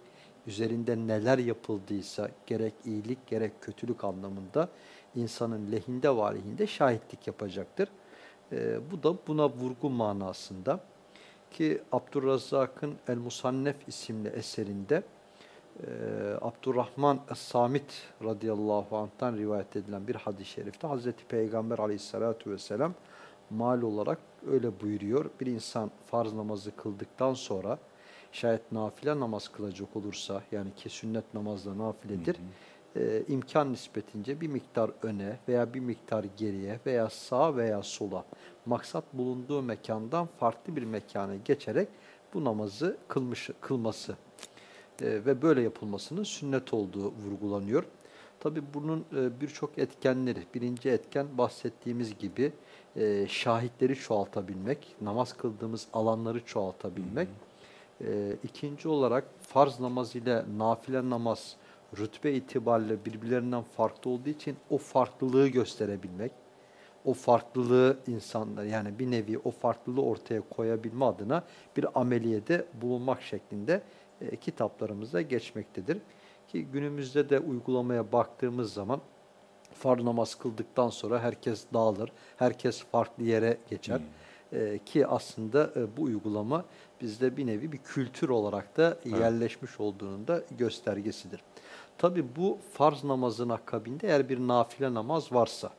üzerinde neler yapıldıysa gerek iyilik gerek kötülük anlamında insanın lehinde ve aleyhinde şahitlik yapacaktır. E, bu da buna vurgu manasında ki Abdurrazzak'ın El Musannef isimli eserinde e, Abdurrahman Es-Samit radıyallahu anh'tan rivayet edilen bir hadis-i şerifte Hazreti Peygamber aleyhissalatu vesselam mal olarak öyle buyuruyor. Bir insan farz namazı kıldıktan sonra şayet nafile namaz kılacak olursa yani ki sünnet namazda nafiledir. Hı hı. E, imkan nispetince bir miktar öne veya bir miktar geriye veya sağa veya sola maksat bulunduğu mekandan farklı bir mekana geçerek bu namazı kılmış, kılması e, ve böyle yapılmasının sünnet olduğu vurgulanıyor. Tabi bunun e, birçok etkenleri, birinci etken bahsettiğimiz gibi e, şahitleri çoğaltabilmek, namaz kıldığımız alanları çoğaltabilmek. Hı hı. E, ikinci olarak farz namaz ile nafile namaz rütbe itibariyle birbirlerinden farklı olduğu için o farklılığı gösterebilmek, o farklılığı insanlar yani bir nevi o farklılığı ortaya koyabilme adına bir ameliyede bulunmak şeklinde e, kitaplarımızda geçmektedir. Ki günümüzde de uygulamaya baktığımız zaman farz namaz kıldıktan sonra herkes dağılır, herkes farklı yere geçer. Hmm. Ee, ki aslında e, bu uygulama bizde bir nevi bir kültür olarak da evet. yerleşmiş olduğunun da göstergesidir. Tabi bu farz namazın akabinde eğer bir nafile namaz varsa,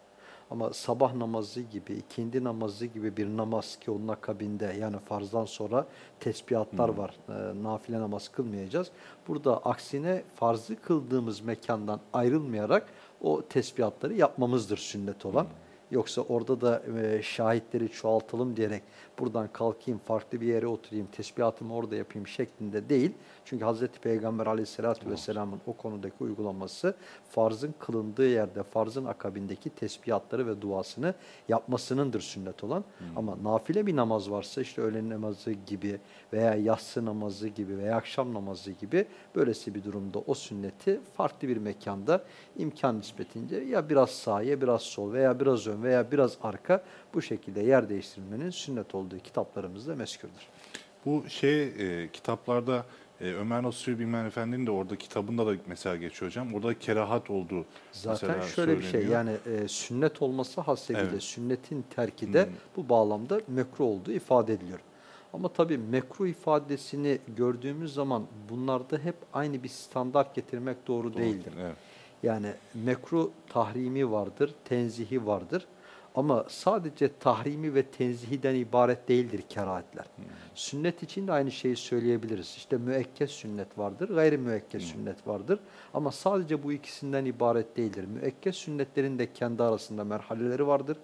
ama sabah namazı gibi, ikindi namazı gibi bir namaz ki onun akabinde yani farzdan sonra tesbihatlar hmm. var. E, nafile namaz kılmayacağız. Burada aksine farzı kıldığımız mekandan ayrılmayarak o tesbihatları yapmamızdır sünnet olan. Hmm. Yoksa orada da e, şahitleri çoğaltalım diyerek buradan kalkayım farklı bir yere oturayım tesbihatımı orada yapayım şeklinde değil. Çünkü Hz. Peygamber aleyhissalatü vesselamın o konudaki uygulaması farzın kılındığı yerde farzın akabindeki tesbihatları ve duasını yapmasınındır sünnet olan. Hmm. Ama nafile bir namaz varsa işte öğlen namazı gibi veya yatsı namazı gibi veya akşam namazı gibi böylesi bir durumda o sünneti farklı bir mekanda imkan nispetince ya biraz sağ ya biraz sol veya biraz ön veya biraz arka bu şekilde yer değiştirmenin sünnet olduğu kitaplarımızda meskürdür. Bu şey e, kitaplarda e, Ömer Nasuhi Bilmen Efendi'nin de orada kitabında da mesela geçiyor hocam. Orada kerahat olduğu Zaten şöyle bir şey yani e, sünnet olması hasebiyle evet. sünnetin terki de hmm. bu bağlamda mekruh olduğu ifade ediliyor. Ama tabii mekruh ifadesini gördüğümüz zaman bunlarda hep aynı bir standart getirmek doğru, doğru değildir. Evet. Yani mekruh tahrimi vardır, tenzihi vardır. Ama sadece tahrimi ve tenzihiden ibaret değildir kerahatler. Hmm. Sünnet için de aynı şeyi söyleyebiliriz. İşte müekkez sünnet vardır, gayri müekkez hmm. sünnet vardır. Ama sadece bu ikisinden ibaret değildir. Müekkez sünnetlerin de kendi arasında merhaleleri vardır.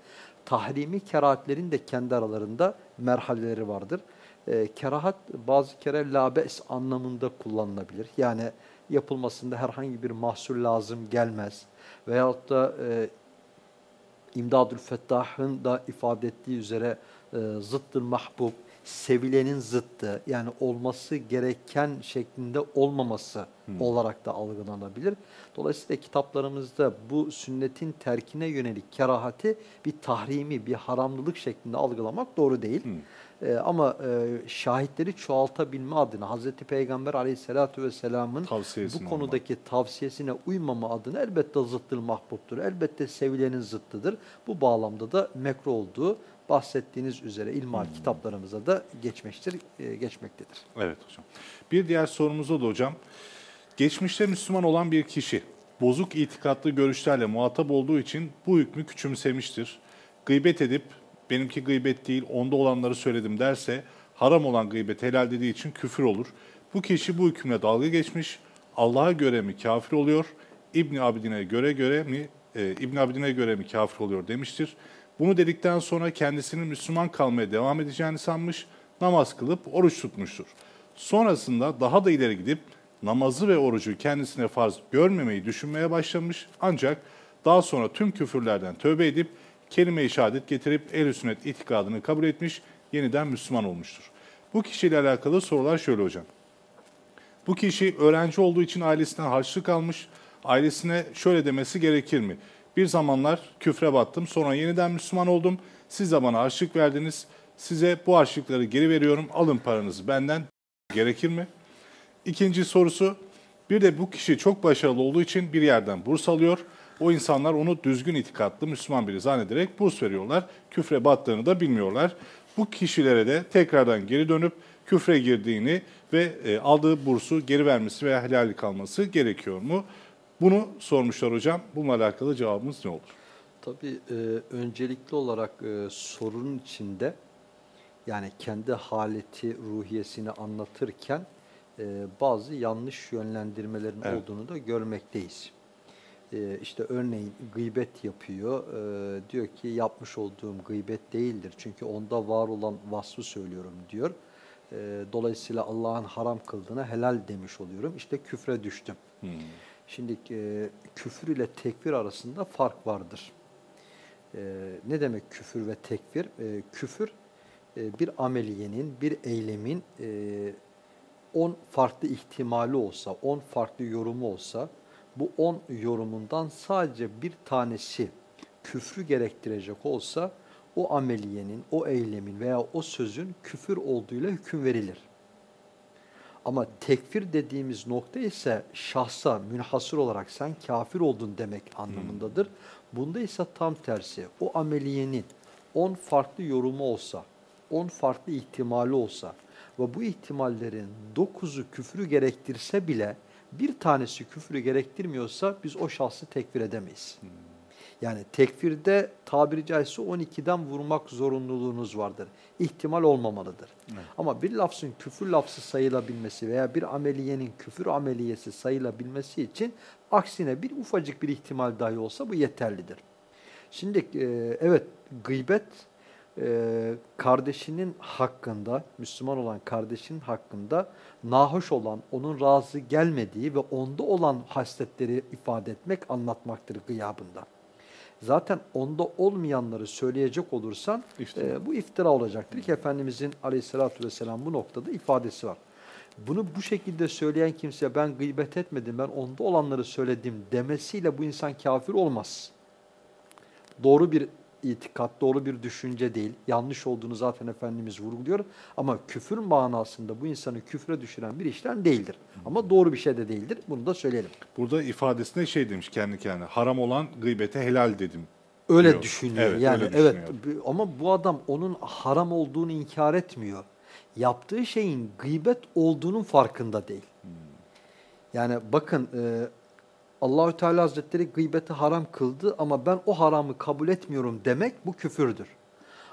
Tahrimi kerahatlerin de kendi aralarında merhaleleri vardır. E, kerahat bazı kere labes anlamında kullanılabilir. Yani yapılmasında herhangi bir mahsur lazım gelmez. Veyahut da e, İmdadül Fettah'ın da ifade ettiği üzere e, zıttır mahbub, sevilenin zıttı yani olması gereken şeklinde olmaması hmm. olarak da algılanabilir. Dolayısıyla kitaplarımızda bu sünnetin terkine yönelik kerahati bir tahrimi, bir haramlılık şeklinde algılamak doğru değil. Hmm. Ee, ama e, şahitleri çoğaltabilme adına Hazreti Peygamber aleyhissalatü vesselamın bu konudaki olmak. tavsiyesine uymama adına elbette zıttır mahbuptur. Elbette sevilenin zıttıdır. Bu bağlamda da mekruh olduğu bahsettiğiniz üzere ilmal hmm. kitaplarımıza da geçmiştir, e, geçmektedir. Evet hocam. Bir diğer sorumuzda da hocam, geçmişte Müslüman olan bir kişi bozuk itikatlı görüşlerle muhatap olduğu için bu hükmü küçümsemiştir. Gıybet edip benimki gıybet değil, onda olanları söyledim derse haram olan gıybet helal dediği için küfür olur. Bu kişi bu hükümle dalga geçmiş, Allah'a göre mi kafir oluyor, İbn Abidin'e göre göre mi e, İbn Abidin'e göre mi kafir oluyor demiştir. Bunu dedikten sonra kendisinin Müslüman kalmaya devam edeceğini sanmış, namaz kılıp oruç tutmuştur. Sonrasında daha da ileri gidip namazı ve orucu kendisine farz görmemeyi düşünmeye başlamış ancak daha sonra tüm küfürlerden tövbe edip kelime-i şehadet getirip el sünnet itikadını kabul etmiş, yeniden Müslüman olmuştur. Bu kişiyle alakalı sorular şöyle hocam. Bu kişi öğrenci olduğu için ailesinden harçlık almış. Ailesine şöyle demesi gerekir mi? Bir zamanlar küfre battım, sonra yeniden Müslüman oldum. Siz de bana harçlık verdiniz. Size bu harçlıkları geri veriyorum. Alın paranızı benden. Gerekir mi? İkinci sorusu, bir de bu kişi çok başarılı olduğu için bir yerden burs alıyor. O insanlar onu düzgün itikatlı Müslüman biri zannederek burs veriyorlar. Küfre battığını da bilmiyorlar. Bu kişilere de tekrardan geri dönüp küfre girdiğini ve e, aldığı bursu geri vermesi veya helali kalması gerekiyor mu? Bunu sormuşlar hocam. Bununla alakalı cevabımız ne olur? Tabii e, öncelikli olarak e, sorunun içinde yani kendi haleti, ruhiyesini anlatırken e, bazı yanlış yönlendirmelerin Evet. olduğunu da görmekteyiz. E, işte örneğin gıybet yapıyor, e, diyor ki yapmış olduğum gıybet değildir. Çünkü onda var olan vasfı söylüyorum diyor. E, dolayısıyla Allah'ın haram kıldığına helal demiş oluyorum. İşte küfre düştüm. Şimdi e, küfür ile tekfir arasında fark vardır. E, ne demek küfür ve tekfir? E, küfür e, bir ameliyenin, bir eylemin 10 farklı ihtimali olsa, 10 farklı yorumu olsa bu 10 yorumundan sadece bir tanesi küfrü gerektirecek olsa o ameliyenin, o eylemin veya o sözün küfür olduğuyla hüküm verilir. Ama tekfir dediğimiz nokta ise şahsa münhasır olarak sen kafir oldun demek anlamındadır. Bunda ise tam tersi. O ameliyenin 10 farklı yorumu olsa, 10 farklı ihtimali olsa ve bu ihtimallerin 9'u küfrü gerektirse bile bir tanesi küfrü gerektirmiyorsa biz o şahsı tekfir edemeyiz. Yani tekfirde tabiri caizse 12'den vurmak zorunluluğunuz vardır. İhtimal olmamalıdır. Ama bir lafzın küfür lafzı sayılabilmesi veya bir ameliyenin küfür ameliyesi sayılabilmesi için aksine bir ufacık bir ihtimal dahi olsa bu yeterlidir. Şimdi e, evet gıybet e, kardeşinin hakkında, Müslüman olan kardeşinin hakkında nahoş olan, onun razı gelmediği ve onda olan hasletleri ifade etmek, anlatmaktır gıyabında. Zaten onda olmayanları söyleyecek olursan İftira. e, bu iftira olacaktır ki Efendimizin aleyhissalatü vesselam bu noktada ifadesi var. Bunu bu şekilde söyleyen kimse ben gıybet etmedim, ben onda olanları söyledim demesiyle bu insan kafir olmaz. Doğru bir itikat, doğru bir düşünce değil. Yanlış olduğunu zaten Efendimiz vurguluyor. Ama küfür manasında bu insanı küfre düşüren bir işlem değildir. Ama doğru bir şey de değildir. Bunu da söyleyelim. Burada ifadesinde şey demiş kendi kendine. Haram olan gıybete helal dedim. Öyle diyor. düşünüyor. Evet, yani öyle evet düşünüyor. ama bu adam onun haram olduğunu inkar etmiyor. Yaptığı şeyin gıybet olduğunun farkında değil. Yani bakın e, Allahü Teala Hazretleri gıybeti haram kıldı ama ben o haramı kabul etmiyorum demek bu küfürdür.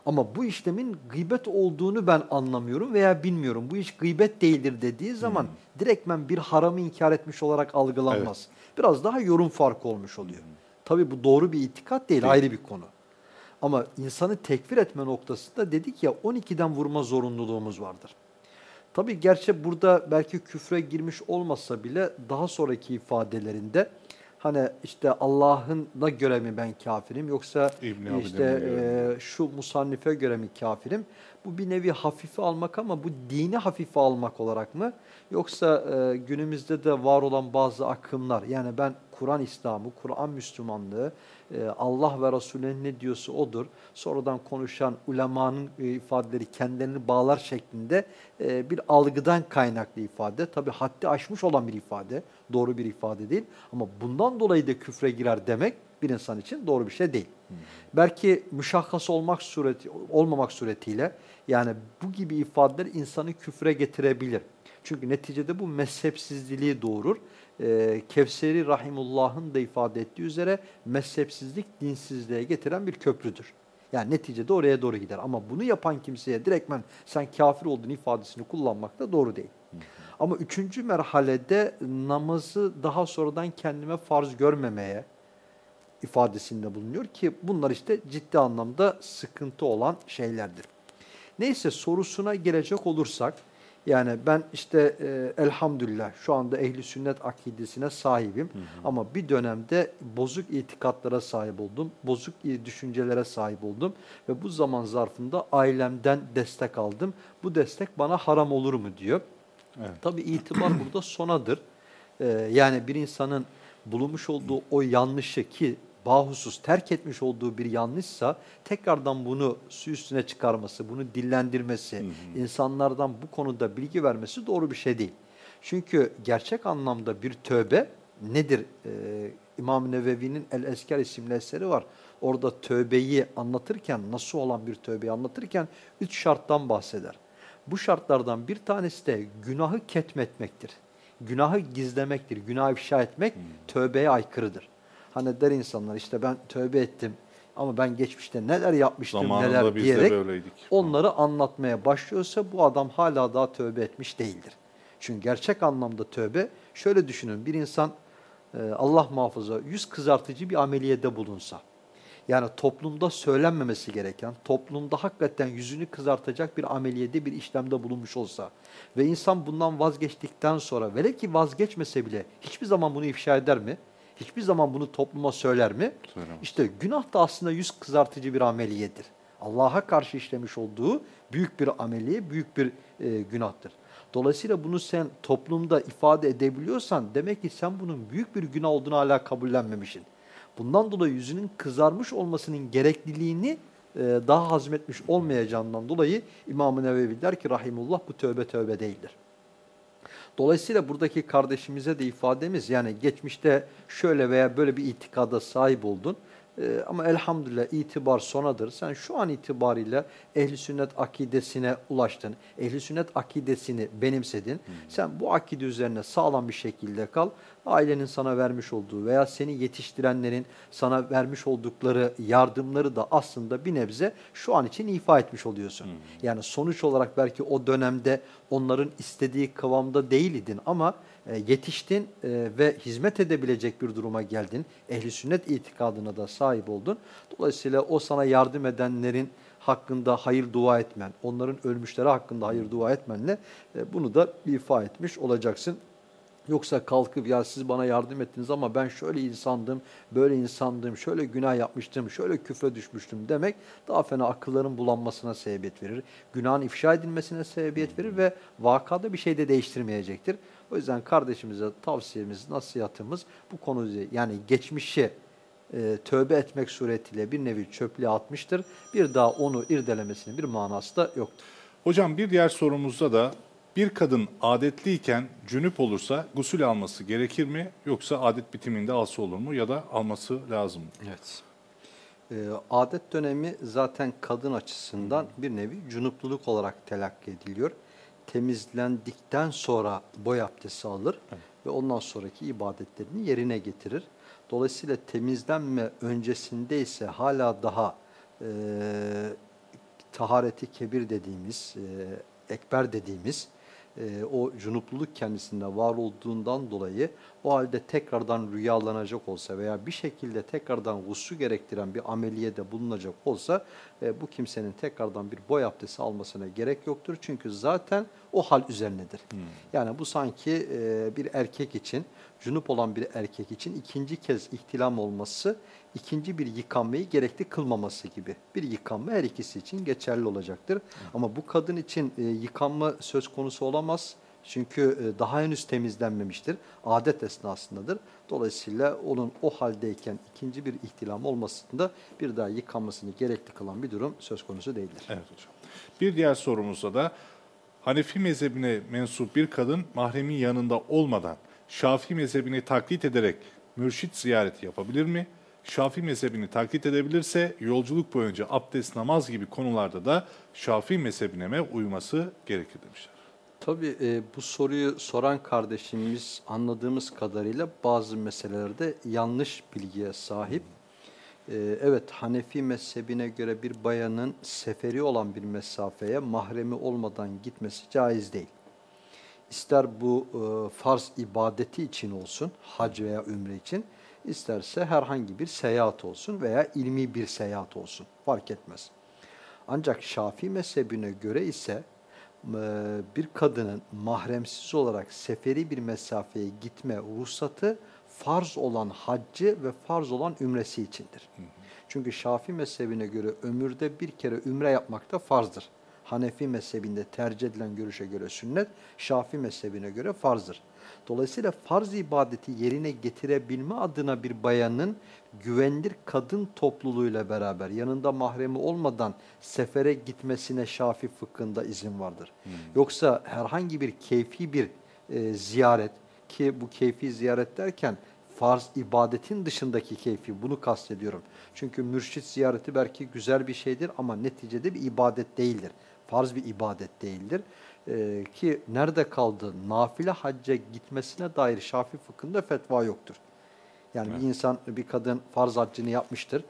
Ama bu işlemin gıybet olduğunu ben anlamıyorum veya bilmiyorum. Bu iş gıybet değildir dediği zaman direktmen bir haramı inkar etmiş olarak algılanmaz. Biraz daha yorum farkı olmuş oluyor. Tabii bu doğru bir itikat değil, ayrı bir konu. Ama insanı tekfir etme noktasında dedik ya 12'den vurma zorunluluğumuz vardır. Tabii gerçi burada belki küfre girmiş olmasa bile daha sonraki ifadelerinde hani işte Allah'ına göre mi ben kafirim yoksa İbn Abidin'e işte e, şu musannife göre mi kafirim? Bu bir nevi hafife almak ama bu dini hafife almak olarak mı? Yoksa e, günümüzde de var olan bazı akımlar yani ben Kur'an İslam'ı, Kur'an Müslümanlığı, Allah ve Resulü'nün ne diyorsa odur. Sonradan konuşan ulemanın e, ifadeleri kendilerini bağlar şeklinde e, bir algıdan kaynaklı ifade. Tabi haddi aşmış olan bir ifade, doğru bir ifade değil. Ama bundan dolayı da küfre girer demek bir insan için doğru bir şey değil. Belki müşahhas olmak sureti, olmamak suretiyle yani bu gibi ifadeler insanı küfre getirebilir. Çünkü neticede bu mezhepsizliği doğurur. Ee, Kevseri Rahimullah'ın da ifade ettiği üzere mezhepsizlik dinsizliğe getiren bir köprüdür. Yani neticede oraya doğru gider. Ama bunu yapan kimseye direktmen sen kafir olduğun ifadesini kullanmak da doğru değil. Ama üçüncü merhalede namazı daha sonradan kendime farz görmemeye ifadesinde bulunuyor ki bunlar işte ciddi anlamda sıkıntı olan şeylerdir. Neyse sorusuna gelecek olursak yani ben işte e, elhamdülillah şu anda ehli sünnet akidesine sahibim hı hı. ama bir dönemde bozuk itikatlara sahip oldum, bozuk düşüncelere sahip oldum ve bu zaman zarfında ailemden destek aldım. Bu destek bana haram olur mu diyor. Evet. Tabii itibar burada sonadır. Ee, yani bir insanın bulunmuş olduğu o yanlışı ki bahusus terk etmiş olduğu bir yanlışsa tekrardan bunu su üstüne çıkarması, bunu dillendirmesi, hı hı. insanlardan bu konuda bilgi vermesi doğru bir şey değil. Çünkü gerçek anlamda bir tövbe nedir? Ee, İmam Nevevi'nin El Esker isimli eseri var. Orada tövbeyi anlatırken, nasıl olan bir tövbeyi anlatırken üç şarttan bahseder. Bu şartlardan bir tanesi de günahı ketmetmektir. Günahı gizlemektir, günah ifşa etmek hmm. tövbeye aykırıdır. Hani der insanlar işte ben tövbe ettim ama ben geçmişte neler yapmıştım Zamanında neler diyerek onları anlatmaya başlıyorsa bu adam hala daha tövbe etmiş değildir. Çünkü gerçek anlamda tövbe şöyle düşünün bir insan e, Allah muhafaza yüz kızartıcı bir ameliyede bulunsa yani toplumda söylenmemesi gereken, toplumda hakikaten yüzünü kızartacak bir ameliyede bir işlemde bulunmuş olsa ve insan bundan vazgeçtikten sonra velev ki vazgeçmese bile hiçbir zaman bunu ifşa eder mi? Hiçbir zaman bunu topluma söyler mi? Söylemez. İşte günah da aslında yüz kızartıcı bir ameliyedir. Allah'a karşı işlemiş olduğu büyük bir ameliye, büyük bir e, günahtır. Dolayısıyla bunu sen toplumda ifade edebiliyorsan demek ki sen bunun büyük bir günah olduğunu hala kabullenmemişsin. Bundan dolayı yüzünün kızarmış olmasının gerekliliğini e, daha hazmetmiş olmayacağından dolayı İmam-ı Nevevi der ki rahimullah bu tövbe tövbe değildir. Dolayısıyla buradaki kardeşimize de ifademiz yani geçmişte şöyle veya böyle bir itikada sahip oldun. Ee, ama elhamdülillah itibar sonadır. Sen şu an itibariyle ehli sünnet akidesine ulaştın. Ehli sünnet akidesini benimsedin. Hmm. Sen bu akide üzerine sağlam bir şekilde kal. Ailenin sana vermiş olduğu veya seni yetiştirenlerin sana vermiş oldukları yardımları da aslında bir nebze şu an için ifa etmiş oluyorsun. Hmm. Yani sonuç olarak belki o dönemde onların istediği kıvamda değildin ama e, yetiştin e, ve hizmet edebilecek bir duruma geldin. Ehli sünnet itikadına da sahip oldun. Dolayısıyla o sana yardım edenlerin hakkında hayır dua etmen, onların ölmüşleri hakkında hayır dua etmenle e, bunu da ifa etmiş olacaksın. Yoksa kalkıp ya siz bana yardım ettiniz ama ben şöyle insandım, böyle insandım, şöyle günah yapmıştım, şöyle küfre düşmüştüm demek daha fena akılların bulanmasına sebebiyet verir. Günahın ifşa edilmesine sebebiyet verir ve vakada bir şey de değiştirmeyecektir. O yüzden kardeşimize tavsiyemiz, nasihatımız bu konuda yani geçmişe tövbe etmek suretiyle bir nevi çöplüğe atmıştır. Bir daha onu irdelemesinin bir manası da yoktur. Hocam bir diğer sorumuzda da bir kadın adetliyken cünüp olursa gusül alması gerekir mi yoksa adet bitiminde alsa olur mu ya da alması lazım mı? Evet. Ee, adet dönemi zaten kadın açısından bir nevi cunupluluk olarak telakki ediliyor temizlendikten sonra boy abdesti alır evet. ve ondan sonraki ibadetlerini yerine getirir. Dolayısıyla temizlenme öncesinde ise hala daha e, tahareti kebir dediğimiz, e, ekber dediğimiz e, o cunupluluk kendisinde var olduğundan dolayı o halde tekrardan rüyalanacak olsa veya bir şekilde tekrardan guslu gerektiren bir ameliyede bulunacak olsa e, bu kimsenin tekrardan bir boy abdesti almasına gerek yoktur. Çünkü zaten o hal üzerinedir. Hmm. Yani bu sanki e, bir erkek için, cunup olan bir erkek için ikinci kez ihtilam olması, ikinci bir yıkanmayı gerekli kılmaması gibi. Bir yıkanma her ikisi için geçerli olacaktır. Hmm. Ama bu kadın için e, yıkanma söz konusu olamaz. Çünkü e, daha henüz temizlenmemiştir. Adet esnasındadır. Dolayısıyla onun o haldeyken ikinci bir ihtilam olmasında bir daha yıkanmasını gerekli kılan bir durum söz konusu değildir. Evet hocam. Bir diğer sorumuzda da Hanefi mezhebine mensup bir kadın mahremin yanında olmadan Şafii mezhebini taklit ederek mürşit ziyareti yapabilir mi? Şafii mezhebini taklit edebilirse yolculuk boyunca abdest, namaz gibi konularda da Şafii mezhebine uyması gerekir demişler. Tabii e, bu soruyu soran kardeşimiz anladığımız kadarıyla bazı meselelerde yanlış bilgiye sahip. E, evet Hanefi mezhebine göre bir bayanın seferi olan bir mesafeye mahremi olmadan gitmesi caiz değil. ister bu e, farz ibadeti için olsun, hac veya ümre için, isterse herhangi bir seyahat olsun veya ilmi bir seyahat olsun. Fark etmez. Ancak Şafii mezhebine göre ise bir kadının mahremsiz olarak seferi bir mesafeye gitme ruhsatı farz olan haccı ve farz olan ümresi içindir. Çünkü Şafii mezhebine göre ömürde bir kere ümre yapmak da farzdır. Hanefi mezhebinde tercih edilen görüşe göre sünnet, Şafii mezhebine göre farzdır. Dolayısıyla farz ibadeti yerine getirebilme adına bir bayanın güvenilir kadın topluluğuyla beraber yanında mahremi olmadan sefere gitmesine Şafii fıkhında izin vardır. Hmm. Yoksa herhangi bir keyfi bir e, ziyaret ki bu keyfi ziyaret derken farz ibadetin dışındaki keyfi bunu kastediyorum. Çünkü mürşit ziyareti belki güzel bir şeydir ama neticede bir ibadet değildir. Farz bir ibadet değildir. Ee, ki nerede kaldı? Nafile hacca gitmesine dair Şafii fıkhında fetva yoktur. Yani evet. bir insan, bir kadın farz haccını yapmıştır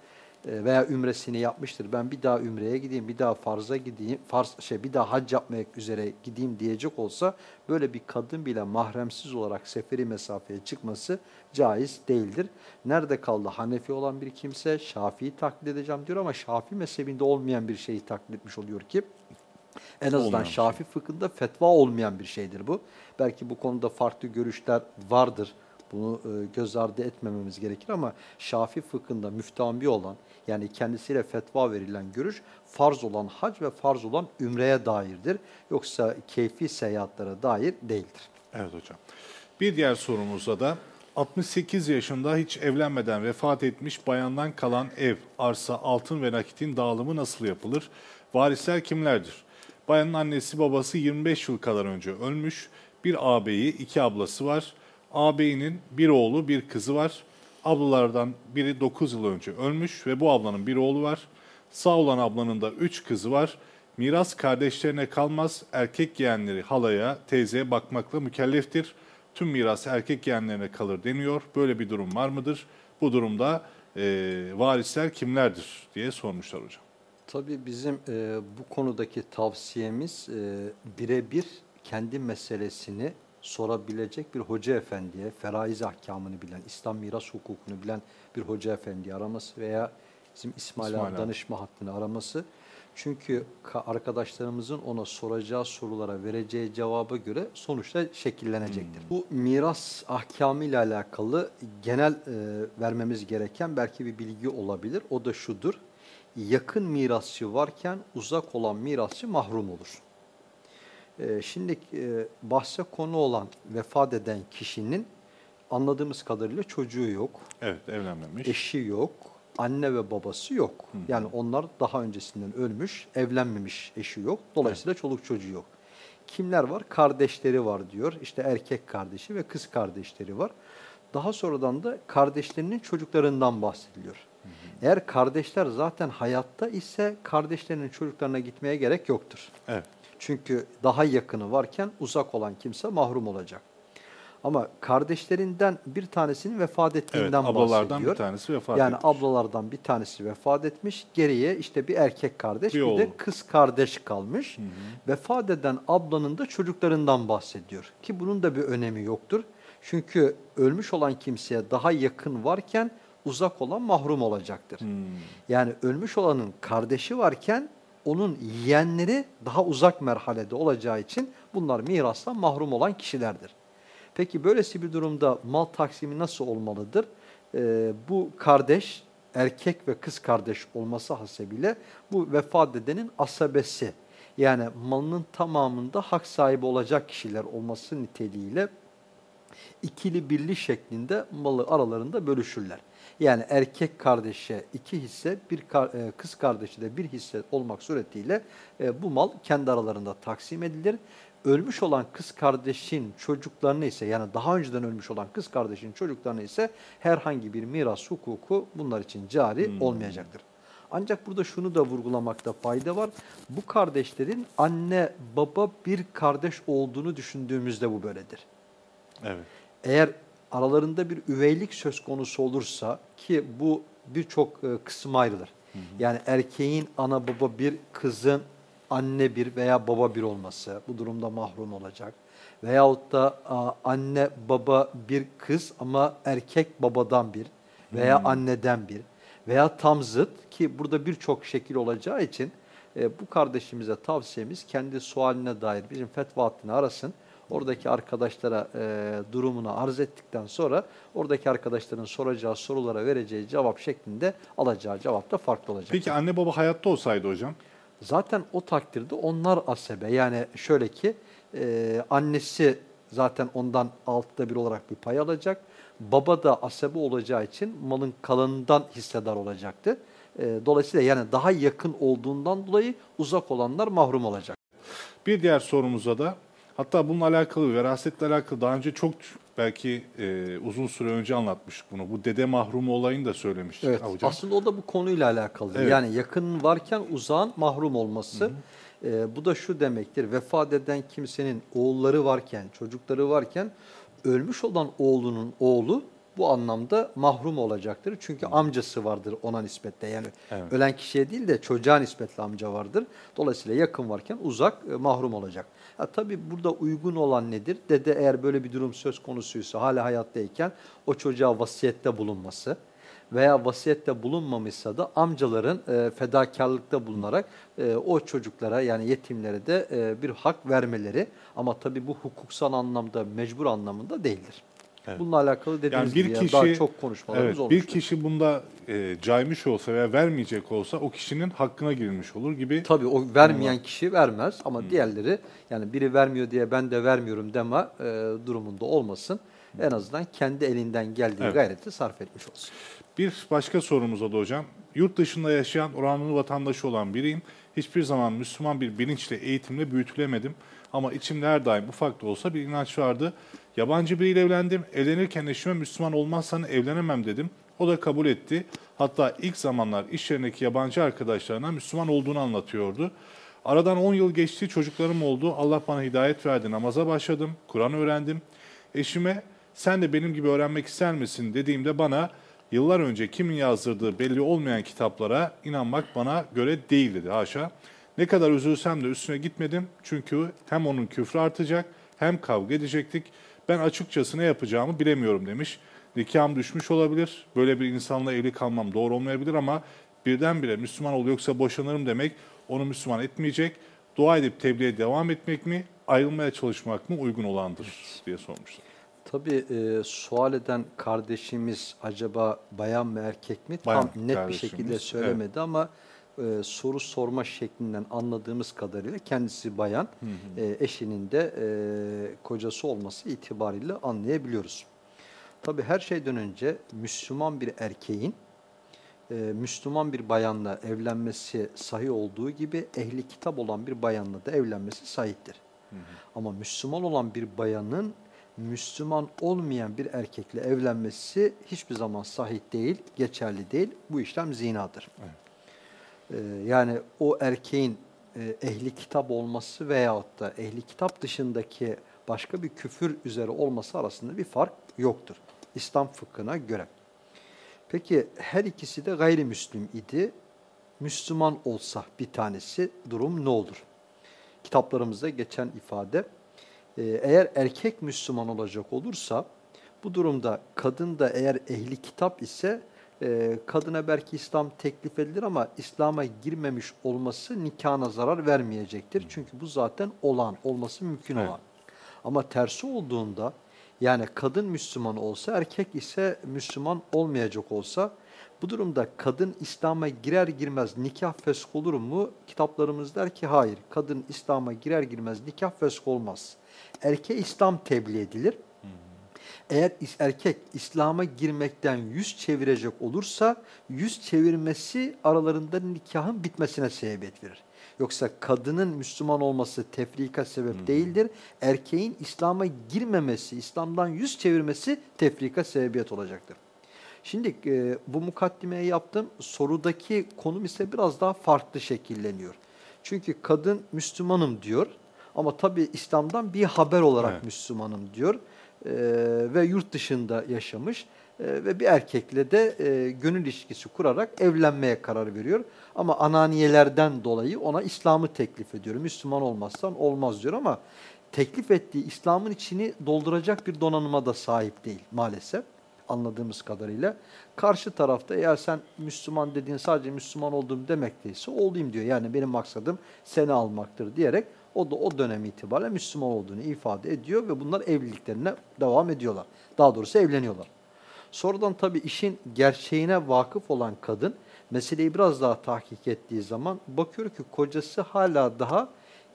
e, veya ümresini yapmıştır. Ben bir daha ümreye gideyim, bir daha farza gideyim, farz şey bir daha hac yapmak üzere gideyim diyecek olsa böyle bir kadın bile mahremsiz olarak seferi mesafeye çıkması caiz değildir. Nerede kaldı? Hanefi olan bir kimse Şafii'yi taklit edeceğim diyor ama Şafii mezhebinde olmayan bir şeyi taklit etmiş oluyor ki en azından olmayan Şafi şey. fıkhında fetva olmayan bir şeydir bu. Belki bu konuda farklı görüşler vardır. Bunu e, göz ardı etmememiz gerekir ama Şafi fıkhında müftami olan yani kendisiyle fetva verilen görüş farz olan hac ve farz olan ümreye dairdir. Yoksa keyfi seyahatlere dair değildir. Evet hocam. Bir diğer sorumuzda da 68 yaşında hiç evlenmeden vefat etmiş bayandan kalan ev, arsa, altın ve nakitin dağılımı nasıl yapılır? Varisler kimlerdir? Bayanın annesi babası 25 yıl kadar önce ölmüş. Bir ağabeyi, iki ablası var. Ağabeyinin bir oğlu, bir kızı var. Ablalardan biri 9 yıl önce ölmüş ve bu ablanın bir oğlu var. Sağ olan ablanın da 3 kızı var. Miras kardeşlerine kalmaz, erkek yeğenleri halaya, teyzeye bakmakla mükelleftir. Tüm miras erkek yeğenlerine kalır deniyor. Böyle bir durum var mıdır? Bu durumda e, varisler kimlerdir diye sormuşlar hocam. Tabii bizim e, bu konudaki tavsiyemiz e, birebir kendi meselesini sorabilecek bir hoca efendiye, feraiz ahkamını bilen, İslam miras hukukunu bilen bir hoca efendiyi araması veya bizim İsmail, İsmail danışma hattını araması. Çünkü arkadaşlarımızın ona soracağı sorulara vereceği cevaba göre sonuçta şekillenecektir. Hmm. Bu miras ahkamı ile alakalı genel e, vermemiz gereken belki bir bilgi olabilir. O da şudur yakın mirasçı varken uzak olan mirasçı mahrum olur. Ee, şimdi e, bahse konu olan vefat eden kişinin anladığımız kadarıyla çocuğu yok. Evet evlenmemiş. Eşi yok. Anne ve babası yok. Hı hı. Yani onlar daha öncesinden ölmüş, evlenmemiş eşi yok. Dolayısıyla evet. çoluk çocuğu yok. Kimler var? Kardeşleri var diyor. İşte erkek kardeşi ve kız kardeşleri var. Daha sonradan da kardeşlerinin çocuklarından bahsediliyor. Eğer kardeşler zaten hayatta ise kardeşlerinin çocuklarına gitmeye gerek yoktur. Evet. Çünkü daha yakını varken uzak olan kimse mahrum olacak. Ama kardeşlerinden bir tanesinin vefat ettiğinden evet, ablalardan bahsediyor. bir tanesi vefat yani etmiş. Yani ablalardan bir tanesi vefat etmiş. Geriye işte bir erkek kardeş bir, bir de kız kardeş kalmış. Hı hı. Vefat eden ablanın da çocuklarından bahsediyor. Ki bunun da bir önemi yoktur. Çünkü ölmüş olan kimseye daha yakın varken uzak olan mahrum olacaktır. Hmm. Yani ölmüş olanın kardeşi varken onun yeğenleri daha uzak merhalede olacağı için bunlar mirastan mahrum olan kişilerdir. Peki böylesi bir durumda mal taksimi nasıl olmalıdır? Ee, bu kardeş erkek ve kız kardeş olması hasebiyle bu vefat edenin asabesi yani malının tamamında hak sahibi olacak kişiler olması niteliğiyle ikili birli şeklinde malı aralarında bölüşürler. Yani erkek kardeşe iki hisse, bir e, kız kardeşe de bir hisse olmak suretiyle e, bu mal kendi aralarında taksim edilir. Ölmüş olan kız kardeşin çocuklarını ise yani daha önceden ölmüş olan kız kardeşin çocuklarını ise herhangi bir miras hukuku bunlar için cari hmm. olmayacaktır. Ancak burada şunu da vurgulamakta fayda var. Bu kardeşlerin anne baba bir kardeş olduğunu düşündüğümüzde bu böyledir. Evet. Eğer aralarında bir üveylik söz konusu olursa ki bu birçok e, kısım ayrılır. Hı hı. Yani erkeğin ana baba bir, kızın anne bir veya baba bir olması bu durumda mahrum olacak. veyahut da a, anne baba bir kız ama erkek babadan bir veya anneden bir veya tam zıt ki burada birçok şekil olacağı için e, bu kardeşimize tavsiyemiz kendi sualine dair bizim fetva hattını arasın. Oradaki arkadaşlara e, durumunu arz ettikten sonra oradaki arkadaşların soracağı sorulara vereceği cevap şeklinde alacağı cevap da farklı olacak. Peki anne baba hayatta olsaydı hocam? Zaten o takdirde onlar asebe. Yani şöyle ki e, annesi zaten ondan altta bir olarak bir pay alacak. Baba da asebe olacağı için malın kalanından hissedar olacaktı. E, dolayısıyla yani daha yakın olduğundan dolayı uzak olanlar mahrum olacak. Bir diğer sorumuza da hatta bununla alakalı, verasetle alakalı daha önce çok belki e, uzun süre önce anlatmıştık bunu. Bu dede mahrumu olayını da söylemiştik Evet. hocam. Aslında o da bu konuyla alakalı. Evet. Yani yakın varken uzağın mahrum olması. Ee, bu da şu demektir. Vefat eden kimsenin oğulları varken, çocukları varken ölmüş olan oğlunun oğlu bu anlamda mahrum olacaktır. Çünkü amcası vardır ona nispetle. Yani Evet. ölen kişiye değil de çocuğa nispetle amca vardır. Dolayısıyla yakın varken uzak e, mahrum olacak. Ha, tabii burada uygun olan nedir? Dede eğer böyle bir durum söz konusuysa hala hayattayken o çocuğa vasiyette bulunması veya vasiyette bulunmamışsa da amcaların e, fedakarlıkta bulunarak e, o çocuklara yani yetimlere de e, bir hak vermeleri ama tabii bu hukuksal anlamda mecbur anlamında değildir. Evet. Bununla alakalı dediğimiz Yani bir gibi kişi daha çok konuşmalarımız evet, olmuştur. bir kişi bunda e, caymış olsa veya vermeyecek olsa o kişinin hakkına girilmiş olur gibi. Tabii o vermeyen kişi vermez ama diğerleri yani biri vermiyor diye ben de vermiyorum deme e, durumunda olmasın. En azından kendi elinden geldiği Evet. gayreti sarf etmiş olsun. Bir başka sorumuza da hocam. Yurt dışında yaşayan oranlı vatandaşı olan biriyim. Hiçbir zaman Müslüman bir bilinçle, eğitimle büyütülemedim. Ama içimde her daim ufak da olsa bir inanç vardı. Yabancı biriyle evlendim. Evlenirken eşime Müslüman olmazsan evlenemem dedim. O da kabul etti. Hatta ilk zamanlar iş yerindeki yabancı arkadaşlarına Müslüman olduğunu anlatıyordu. Aradan 10 yıl geçti, çocuklarım oldu. Allah bana hidayet verdi. Namaza başladım, Kur'an öğrendim. Eşime sen de benim gibi öğrenmek ister misin dediğimde bana yıllar önce kimin yazdırdığı belli olmayan kitaplara inanmak bana göre değil dedi haşa. Ne kadar üzülsem de üstüne gitmedim çünkü hem onun küfrü artacak hem kavga edecektik. Ben açıkçası ne yapacağımı bilemiyorum demiş. Nikahım düşmüş olabilir. Böyle bir insanla evli kalmam doğru olmayabilir ama birdenbire Müslüman ol yoksa boşanırım demek onu Müslüman etmeyecek. Dua edip tebliğe devam etmek mi, ayrılmaya çalışmak mı uygun olandır diye sormuşlar. Tabii e, sual eden kardeşimiz acaba bayan mı erkek mi? Bayan Tam net bir şekilde söylemedi ama e, soru sorma şeklinden anladığımız kadarıyla kendisi bayan, e, eşinin de e, kocası olması itibariyle anlayabiliyoruz. Tabii her şeyden önce Müslüman bir erkeğin e, Müslüman bir bayanla evlenmesi sahih olduğu gibi ehli kitap olan bir bayanla da evlenmesi sahihtir. Ama Müslüman olan bir bayanın Müslüman olmayan bir erkekle evlenmesi hiçbir zaman sahih değil, geçerli değil. Bu işlem zinadır. Ee, yani o erkeğin e, ehli kitap olması veyahut da ehli kitap dışındaki başka bir küfür üzere olması arasında bir fark yoktur. İslam fıkhına göre. Peki her ikisi de gayrimüslim idi. Müslüman olsa bir tanesi durum ne olur? Kitaplarımızda geçen ifade e, eğer erkek Müslüman olacak olursa bu durumda kadın da eğer ehli kitap ise e, kadına belki İslam teklif edilir ama İslam'a girmemiş olması nikahına zarar vermeyecektir. Çünkü bu zaten olan, olması mümkün Evet. olan. Ama tersi olduğunda yani kadın Müslüman olsa erkek ise Müslüman olmayacak olsa bu durumda kadın İslam'a girer girmez nikah fesk olur mu? Kitaplarımız der ki hayır. Kadın İslam'a girer girmez nikah fesk olmaz. Erkeğe İslam tebliğ edilir. Eğer erkek İslam'a girmekten yüz çevirecek olursa yüz çevirmesi aralarında nikahın bitmesine sebebiyet verir. Yoksa kadının Müslüman olması tefrika sebep değildir. Erkeğin İslam'a girmemesi, İslam'dan yüz çevirmesi tefrika sebebiyet olacaktır. Şimdi e, bu mukaddimeyi yaptım. Sorudaki konum ise biraz daha farklı şekilleniyor. Çünkü kadın Müslümanım diyor ama tabii İslam'dan bir haber olarak Evet. Müslümanım diyor E, ve yurt dışında yaşamış E, ve bir erkekle de e, gönül ilişkisi kurarak evlenmeye karar veriyor. Ama ananiyelerden dolayı ona İslam'ı teklif ediyor. Müslüman olmazsan olmaz diyor ama teklif ettiği İslam'ın içini dolduracak bir donanıma da sahip değil maalesef anladığımız kadarıyla. Karşı tarafta eğer sen Müslüman dediğin sadece Müslüman olduğum demek değilse olayım diyor. Yani benim maksadım seni almaktır diyerek o da o dönem itibariyle Müslüman olduğunu ifade ediyor ve bunlar evliliklerine devam ediyorlar. Daha doğrusu evleniyorlar. Sonradan tabii işin gerçeğine vakıf olan kadın meseleyi biraz daha tahkik ettiği zaman bakıyor ki kocası hala daha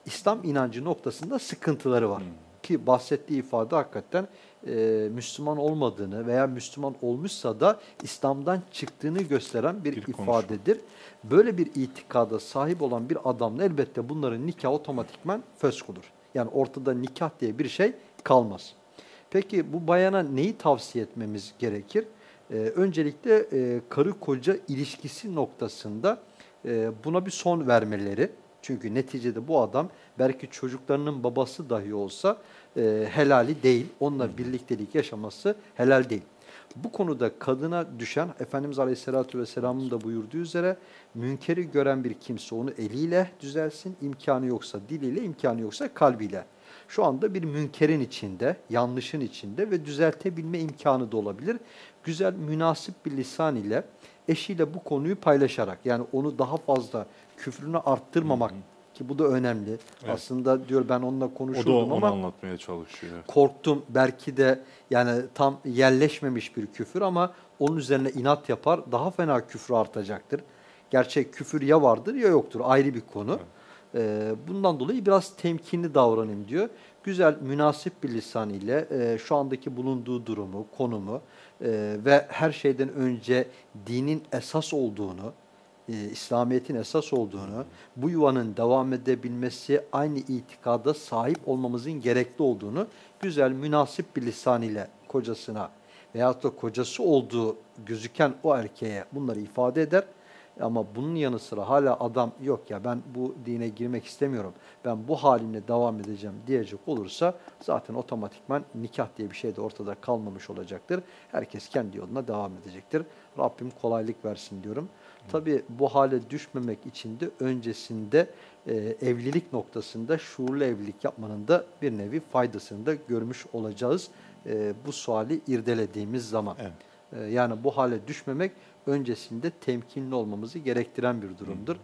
İslam inancı noktasında sıkıntıları var. Hmm. Ki bahsettiği ifade hakikaten e, Müslüman olmadığını veya Müslüman olmuşsa da İslam'dan çıktığını gösteren bir, bir ifadedir. Konuşma. Böyle bir itikada sahip olan bir adamla elbette bunların nikah otomatikman fösk olur. Yani ortada nikah diye bir şey kalmaz. Peki bu bayana neyi tavsiye etmemiz gerekir? Ee, öncelikle e, karı koca ilişkisi noktasında e, buna bir son vermeleri. Çünkü neticede bu adam belki çocuklarının babası dahi olsa e, helali değil. Onunla birliktelik yaşaması helal değil. Bu konuda kadına düşen Efendimiz Aleyhisselatü Vesselam'ın da buyurduğu üzere münkeri gören bir kimse onu eliyle düzelsin, imkanı yoksa diliyle, imkanı yoksa kalbiyle. Şu anda bir münkerin içinde, yanlışın içinde ve düzeltebilme imkanı da olabilir. Güzel, münasip bir lisan ile eşiyle bu konuyu paylaşarak yani onu daha fazla küfrünü arttırmamak ki bu da önemli. Evet. Aslında diyor ben onunla konuşurdum ama. O da onu anlatmaya çalışıyor. Korktum belki de yani tam yerleşmemiş bir küfür ama onun üzerine inat yapar daha fena küfür artacaktır. Gerçek küfür ya vardır ya yoktur ayrı bir konu. Evet. Ee, bundan dolayı biraz temkinli davranayım diyor. Güzel, münasip bir lisan ile e, şu andaki bulunduğu durumu, konumu e, ve her şeyden önce dinin esas olduğunu, e, İslamiyet'in esas olduğunu, bu yuvanın devam edebilmesi aynı itikada sahip olmamızın gerekli olduğunu güzel, münasip bir lisan ile kocasına veyahut da kocası olduğu gözüken o erkeğe bunları ifade eder. Ama bunun yanı sıra hala adam yok ya ben bu dine girmek istemiyorum, ben bu halimle devam edeceğim diyecek olursa zaten otomatikman nikah diye bir şey de ortada kalmamış olacaktır. Herkes kendi yoluna devam edecektir. Rabbim kolaylık versin diyorum. Tabii bu hale düşmemek için de öncesinde e, evlilik noktasında şuurlu evlilik yapmanın da bir nevi faydasını da görmüş olacağız. E, bu suali irdelediğimiz zaman. Evet. E, yani bu hale düşmemek öncesinde temkinli olmamızı gerektiren bir durumdur. Hı.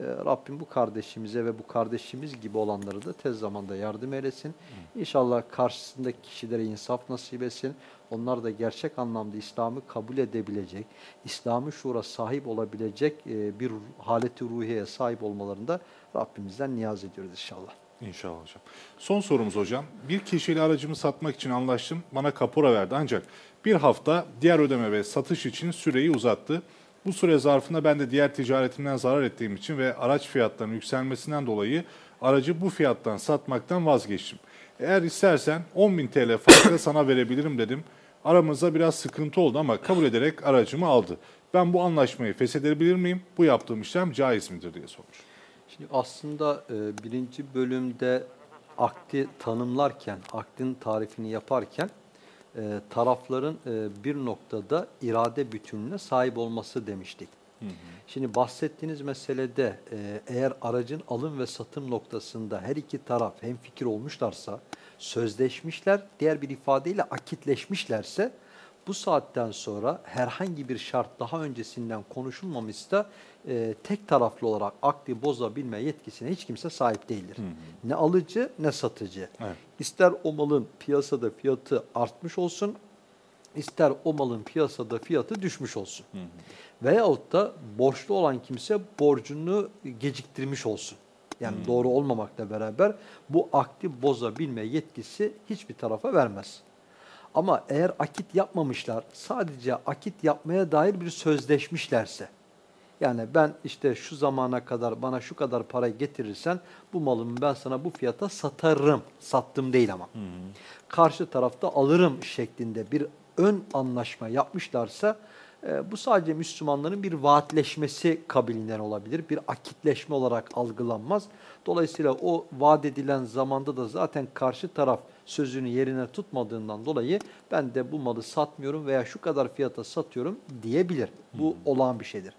E, Rabbim bu kardeşimize ve bu kardeşimiz gibi olanları da tez zamanda yardım eylesin. Hı. İnşallah karşısındaki kişilere insaf nasip etsin. Onlar da gerçek anlamda İslam'ı kabul edebilecek, İslam'ı şuura sahip olabilecek e, bir haleti ruhiye sahip olmalarında Rabbimizden niyaz ediyoruz inşallah. İnşallah hocam. Son sorumuz hocam. Bir kişiyle aracımı satmak için anlaştım. Bana kapora verdi ancak bir hafta diğer ödeme ve satış için süreyi uzattı. Bu süre zarfında ben de diğer ticaretimden zarar ettiğim için ve araç fiyatlarının yükselmesinden dolayı aracı bu fiyattan satmaktan vazgeçtim. Eğer istersen 10.000 TL farkla sana verebilirim dedim. Aramızda biraz sıkıntı oldu ama kabul ederek aracımı aldı. Ben bu anlaşmayı feshedebilir miyim? Bu yaptığım işlem caiz midir diye sormuş. Şimdi aslında e, birinci bölümde akti tanımlarken, aktin tarifini yaparken e, tarafların e, bir noktada irade bütünlüğüne sahip olması demiştik. Hı hı. Şimdi bahsettiğiniz meselede e, eğer aracın alım ve satım noktasında her iki taraf hem fikir olmuşlarsa, sözleşmişler, diğer bir ifadeyle akitleşmişlerse bu saatten sonra herhangi bir şart daha öncesinden konuşulmamışsa e, tek taraflı olarak akdi bozabilme yetkisine hiç kimse sahip değildir. Hı hı. Ne alıcı ne satıcı. Evet. İster o malın piyasada fiyatı artmış olsun, ister o malın piyasada fiyatı düşmüş olsun. Hı hı. Veyahut da borçlu olan kimse borcunu geciktirmiş olsun. Yani hmm. doğru olmamakla beraber bu akdi bozabilme yetkisi hiçbir tarafa vermez. Ama eğer akit yapmamışlar, sadece akit yapmaya dair bir sözleşmişlerse, yani ben işte şu zamana kadar bana şu kadar para getirirsen bu malımı ben sana bu fiyata satarım. Sattım değil ama. Hı Karşı tarafta alırım şeklinde bir ön anlaşma yapmışlarsa e, bu sadece Müslümanların bir vaatleşmesi kabilinden olabilir. Bir akitleşme olarak algılanmaz. Dolayısıyla o vaat edilen zamanda da zaten karşı taraf sözünü yerine tutmadığından dolayı ben de bu malı satmıyorum veya şu kadar fiyata satıyorum diyebilir. Bu olağan bir şeydir.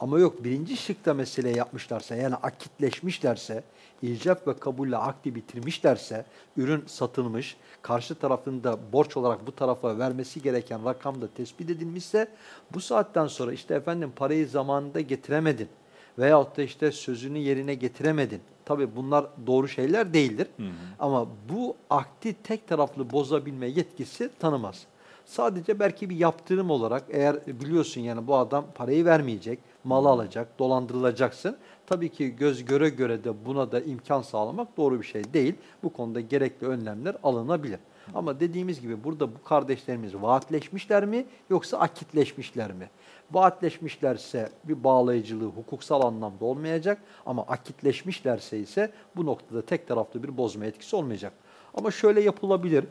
Ama yok birinci şıkta mesele yapmışlarsa yani akitleşmişlerse, icap ve kabulle akdi bitirmişlerse, ürün satılmış, karşı tarafında borç olarak bu tarafa vermesi gereken rakam da tespit edilmişse bu saatten sonra işte efendim parayı zamanında getiremedin veyahut da işte sözünü yerine getiremedin. Tabii bunlar doğru şeyler değildir. Ama bu akdi tek taraflı bozabilme yetkisi tanımaz. Sadece belki bir yaptırım olarak eğer biliyorsun yani bu adam parayı vermeyecek, malı alacak, dolandırılacaksın. Tabii ki göz göre göre de buna da imkan sağlamak doğru bir şey değil. Bu konuda gerekli önlemler alınabilir. Ama dediğimiz gibi burada bu kardeşlerimiz vaatleşmişler mi yoksa akitleşmişler mi? Vaatleşmişlerse bir bağlayıcılığı hukuksal anlamda olmayacak ama akitleşmişlerse ise bu noktada tek taraflı bir bozma etkisi olmayacak. Ama şöyle yapılabilir.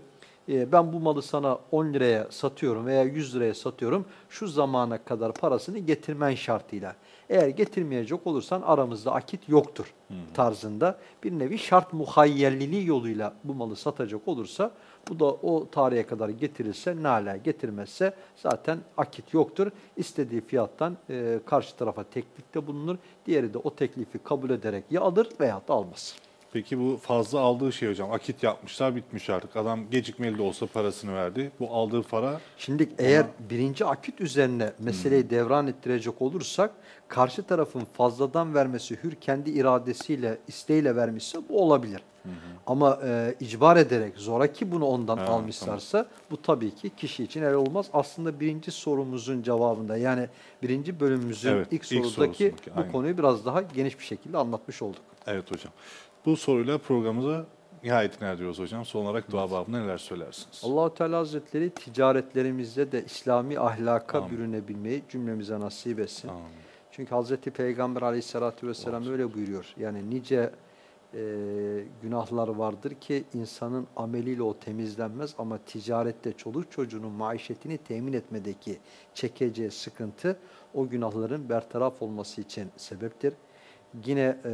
Ee, Ben bu malı sana 10 liraya satıyorum veya 100 liraya satıyorum. Şu zamana kadar parasını getirmen şartıyla. Eğer getirmeyecek olursan aramızda akit yoktur tarzında bir nevi şart muhayyerliliği yoluyla bu malı satacak olursa bu da o tarihe kadar getirirse nala getirmezse zaten akit yoktur. İstediği fiyattan e, karşı tarafa teklifte bulunur. Diğeri de o teklifi kabul ederek ya alır veya da almaz. Peki bu fazla aldığı şey hocam akit yapmışlar bitmiş artık. Adam gecikmeli de olsa parasını verdi. Bu aldığı para Şimdi eğer birinci akit üzerine meseleyi devran ettirecek olursak karşı tarafın fazladan vermesi hür kendi iradesiyle, isteğiyle vermişse bu olabilir. Ama e, icbar ederek zoraki bunu ondan Ha, almışlarsa bu tabii ki kişi için el olmaz. Aslında birinci sorumuzun cevabında yani birinci bölümümüzün Evet, ilk ilk sorudaki sorusundaki, bu aynen. konuyu biraz daha geniş bir şekilde anlatmış olduk. Evet hocam. Bu soruyla programımızı nihayetine erdiriyoruz hocam. Son olarak dua babında neler söylersiniz? Allahu Teala Hazretleri ticaretlerimizde de İslami ahlaka Amin. bürünebilmeyi cümlemize nasip etsin. Amin. Çünkü Hazreti Peygamber aleyhissalatü vesselam öyle buyuruyor. Yani nice e, günahlar vardır ki insanın ameliyle o temizlenmez ama ticarette çoluk çocuğunun maişetini temin etmedeki çekeceği sıkıntı o günahların bertaraf olması için sebeptir. Yine e,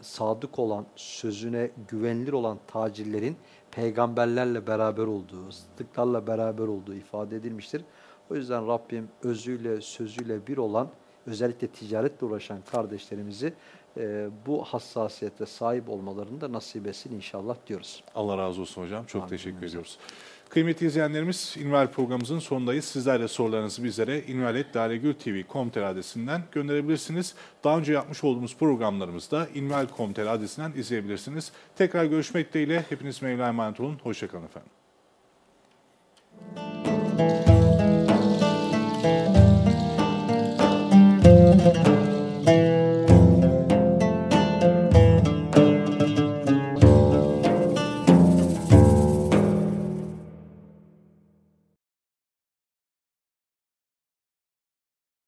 sadık olan, sözüne güvenilir olan tacirlerin peygamberlerle beraber olduğu, sıddıklarla beraber olduğu ifade edilmiştir. O yüzden Rabbim özüyle, sözüyle bir olan, özellikle ticaretle uğraşan kardeşlerimizi e, bu hassasiyete sahip olmalarını da nasip etsin inşallah diyoruz. Allah razı olsun hocam. Çok Amin. teşekkür ediyoruz. Kıymetli izleyenlerimiz, İnval programımızın sonundayız. Sizler de sorularınızı bizlere invalet.tv.com.tr adresinden gönderebilirsiniz. Daha önce yapmış olduğumuz programlarımızda inval.com.tr adresinden izleyebilirsiniz. Tekrar görüşmek dileğiyle. Hepiniz Mevla'ya emanet olun. Hoşçakalın efendim.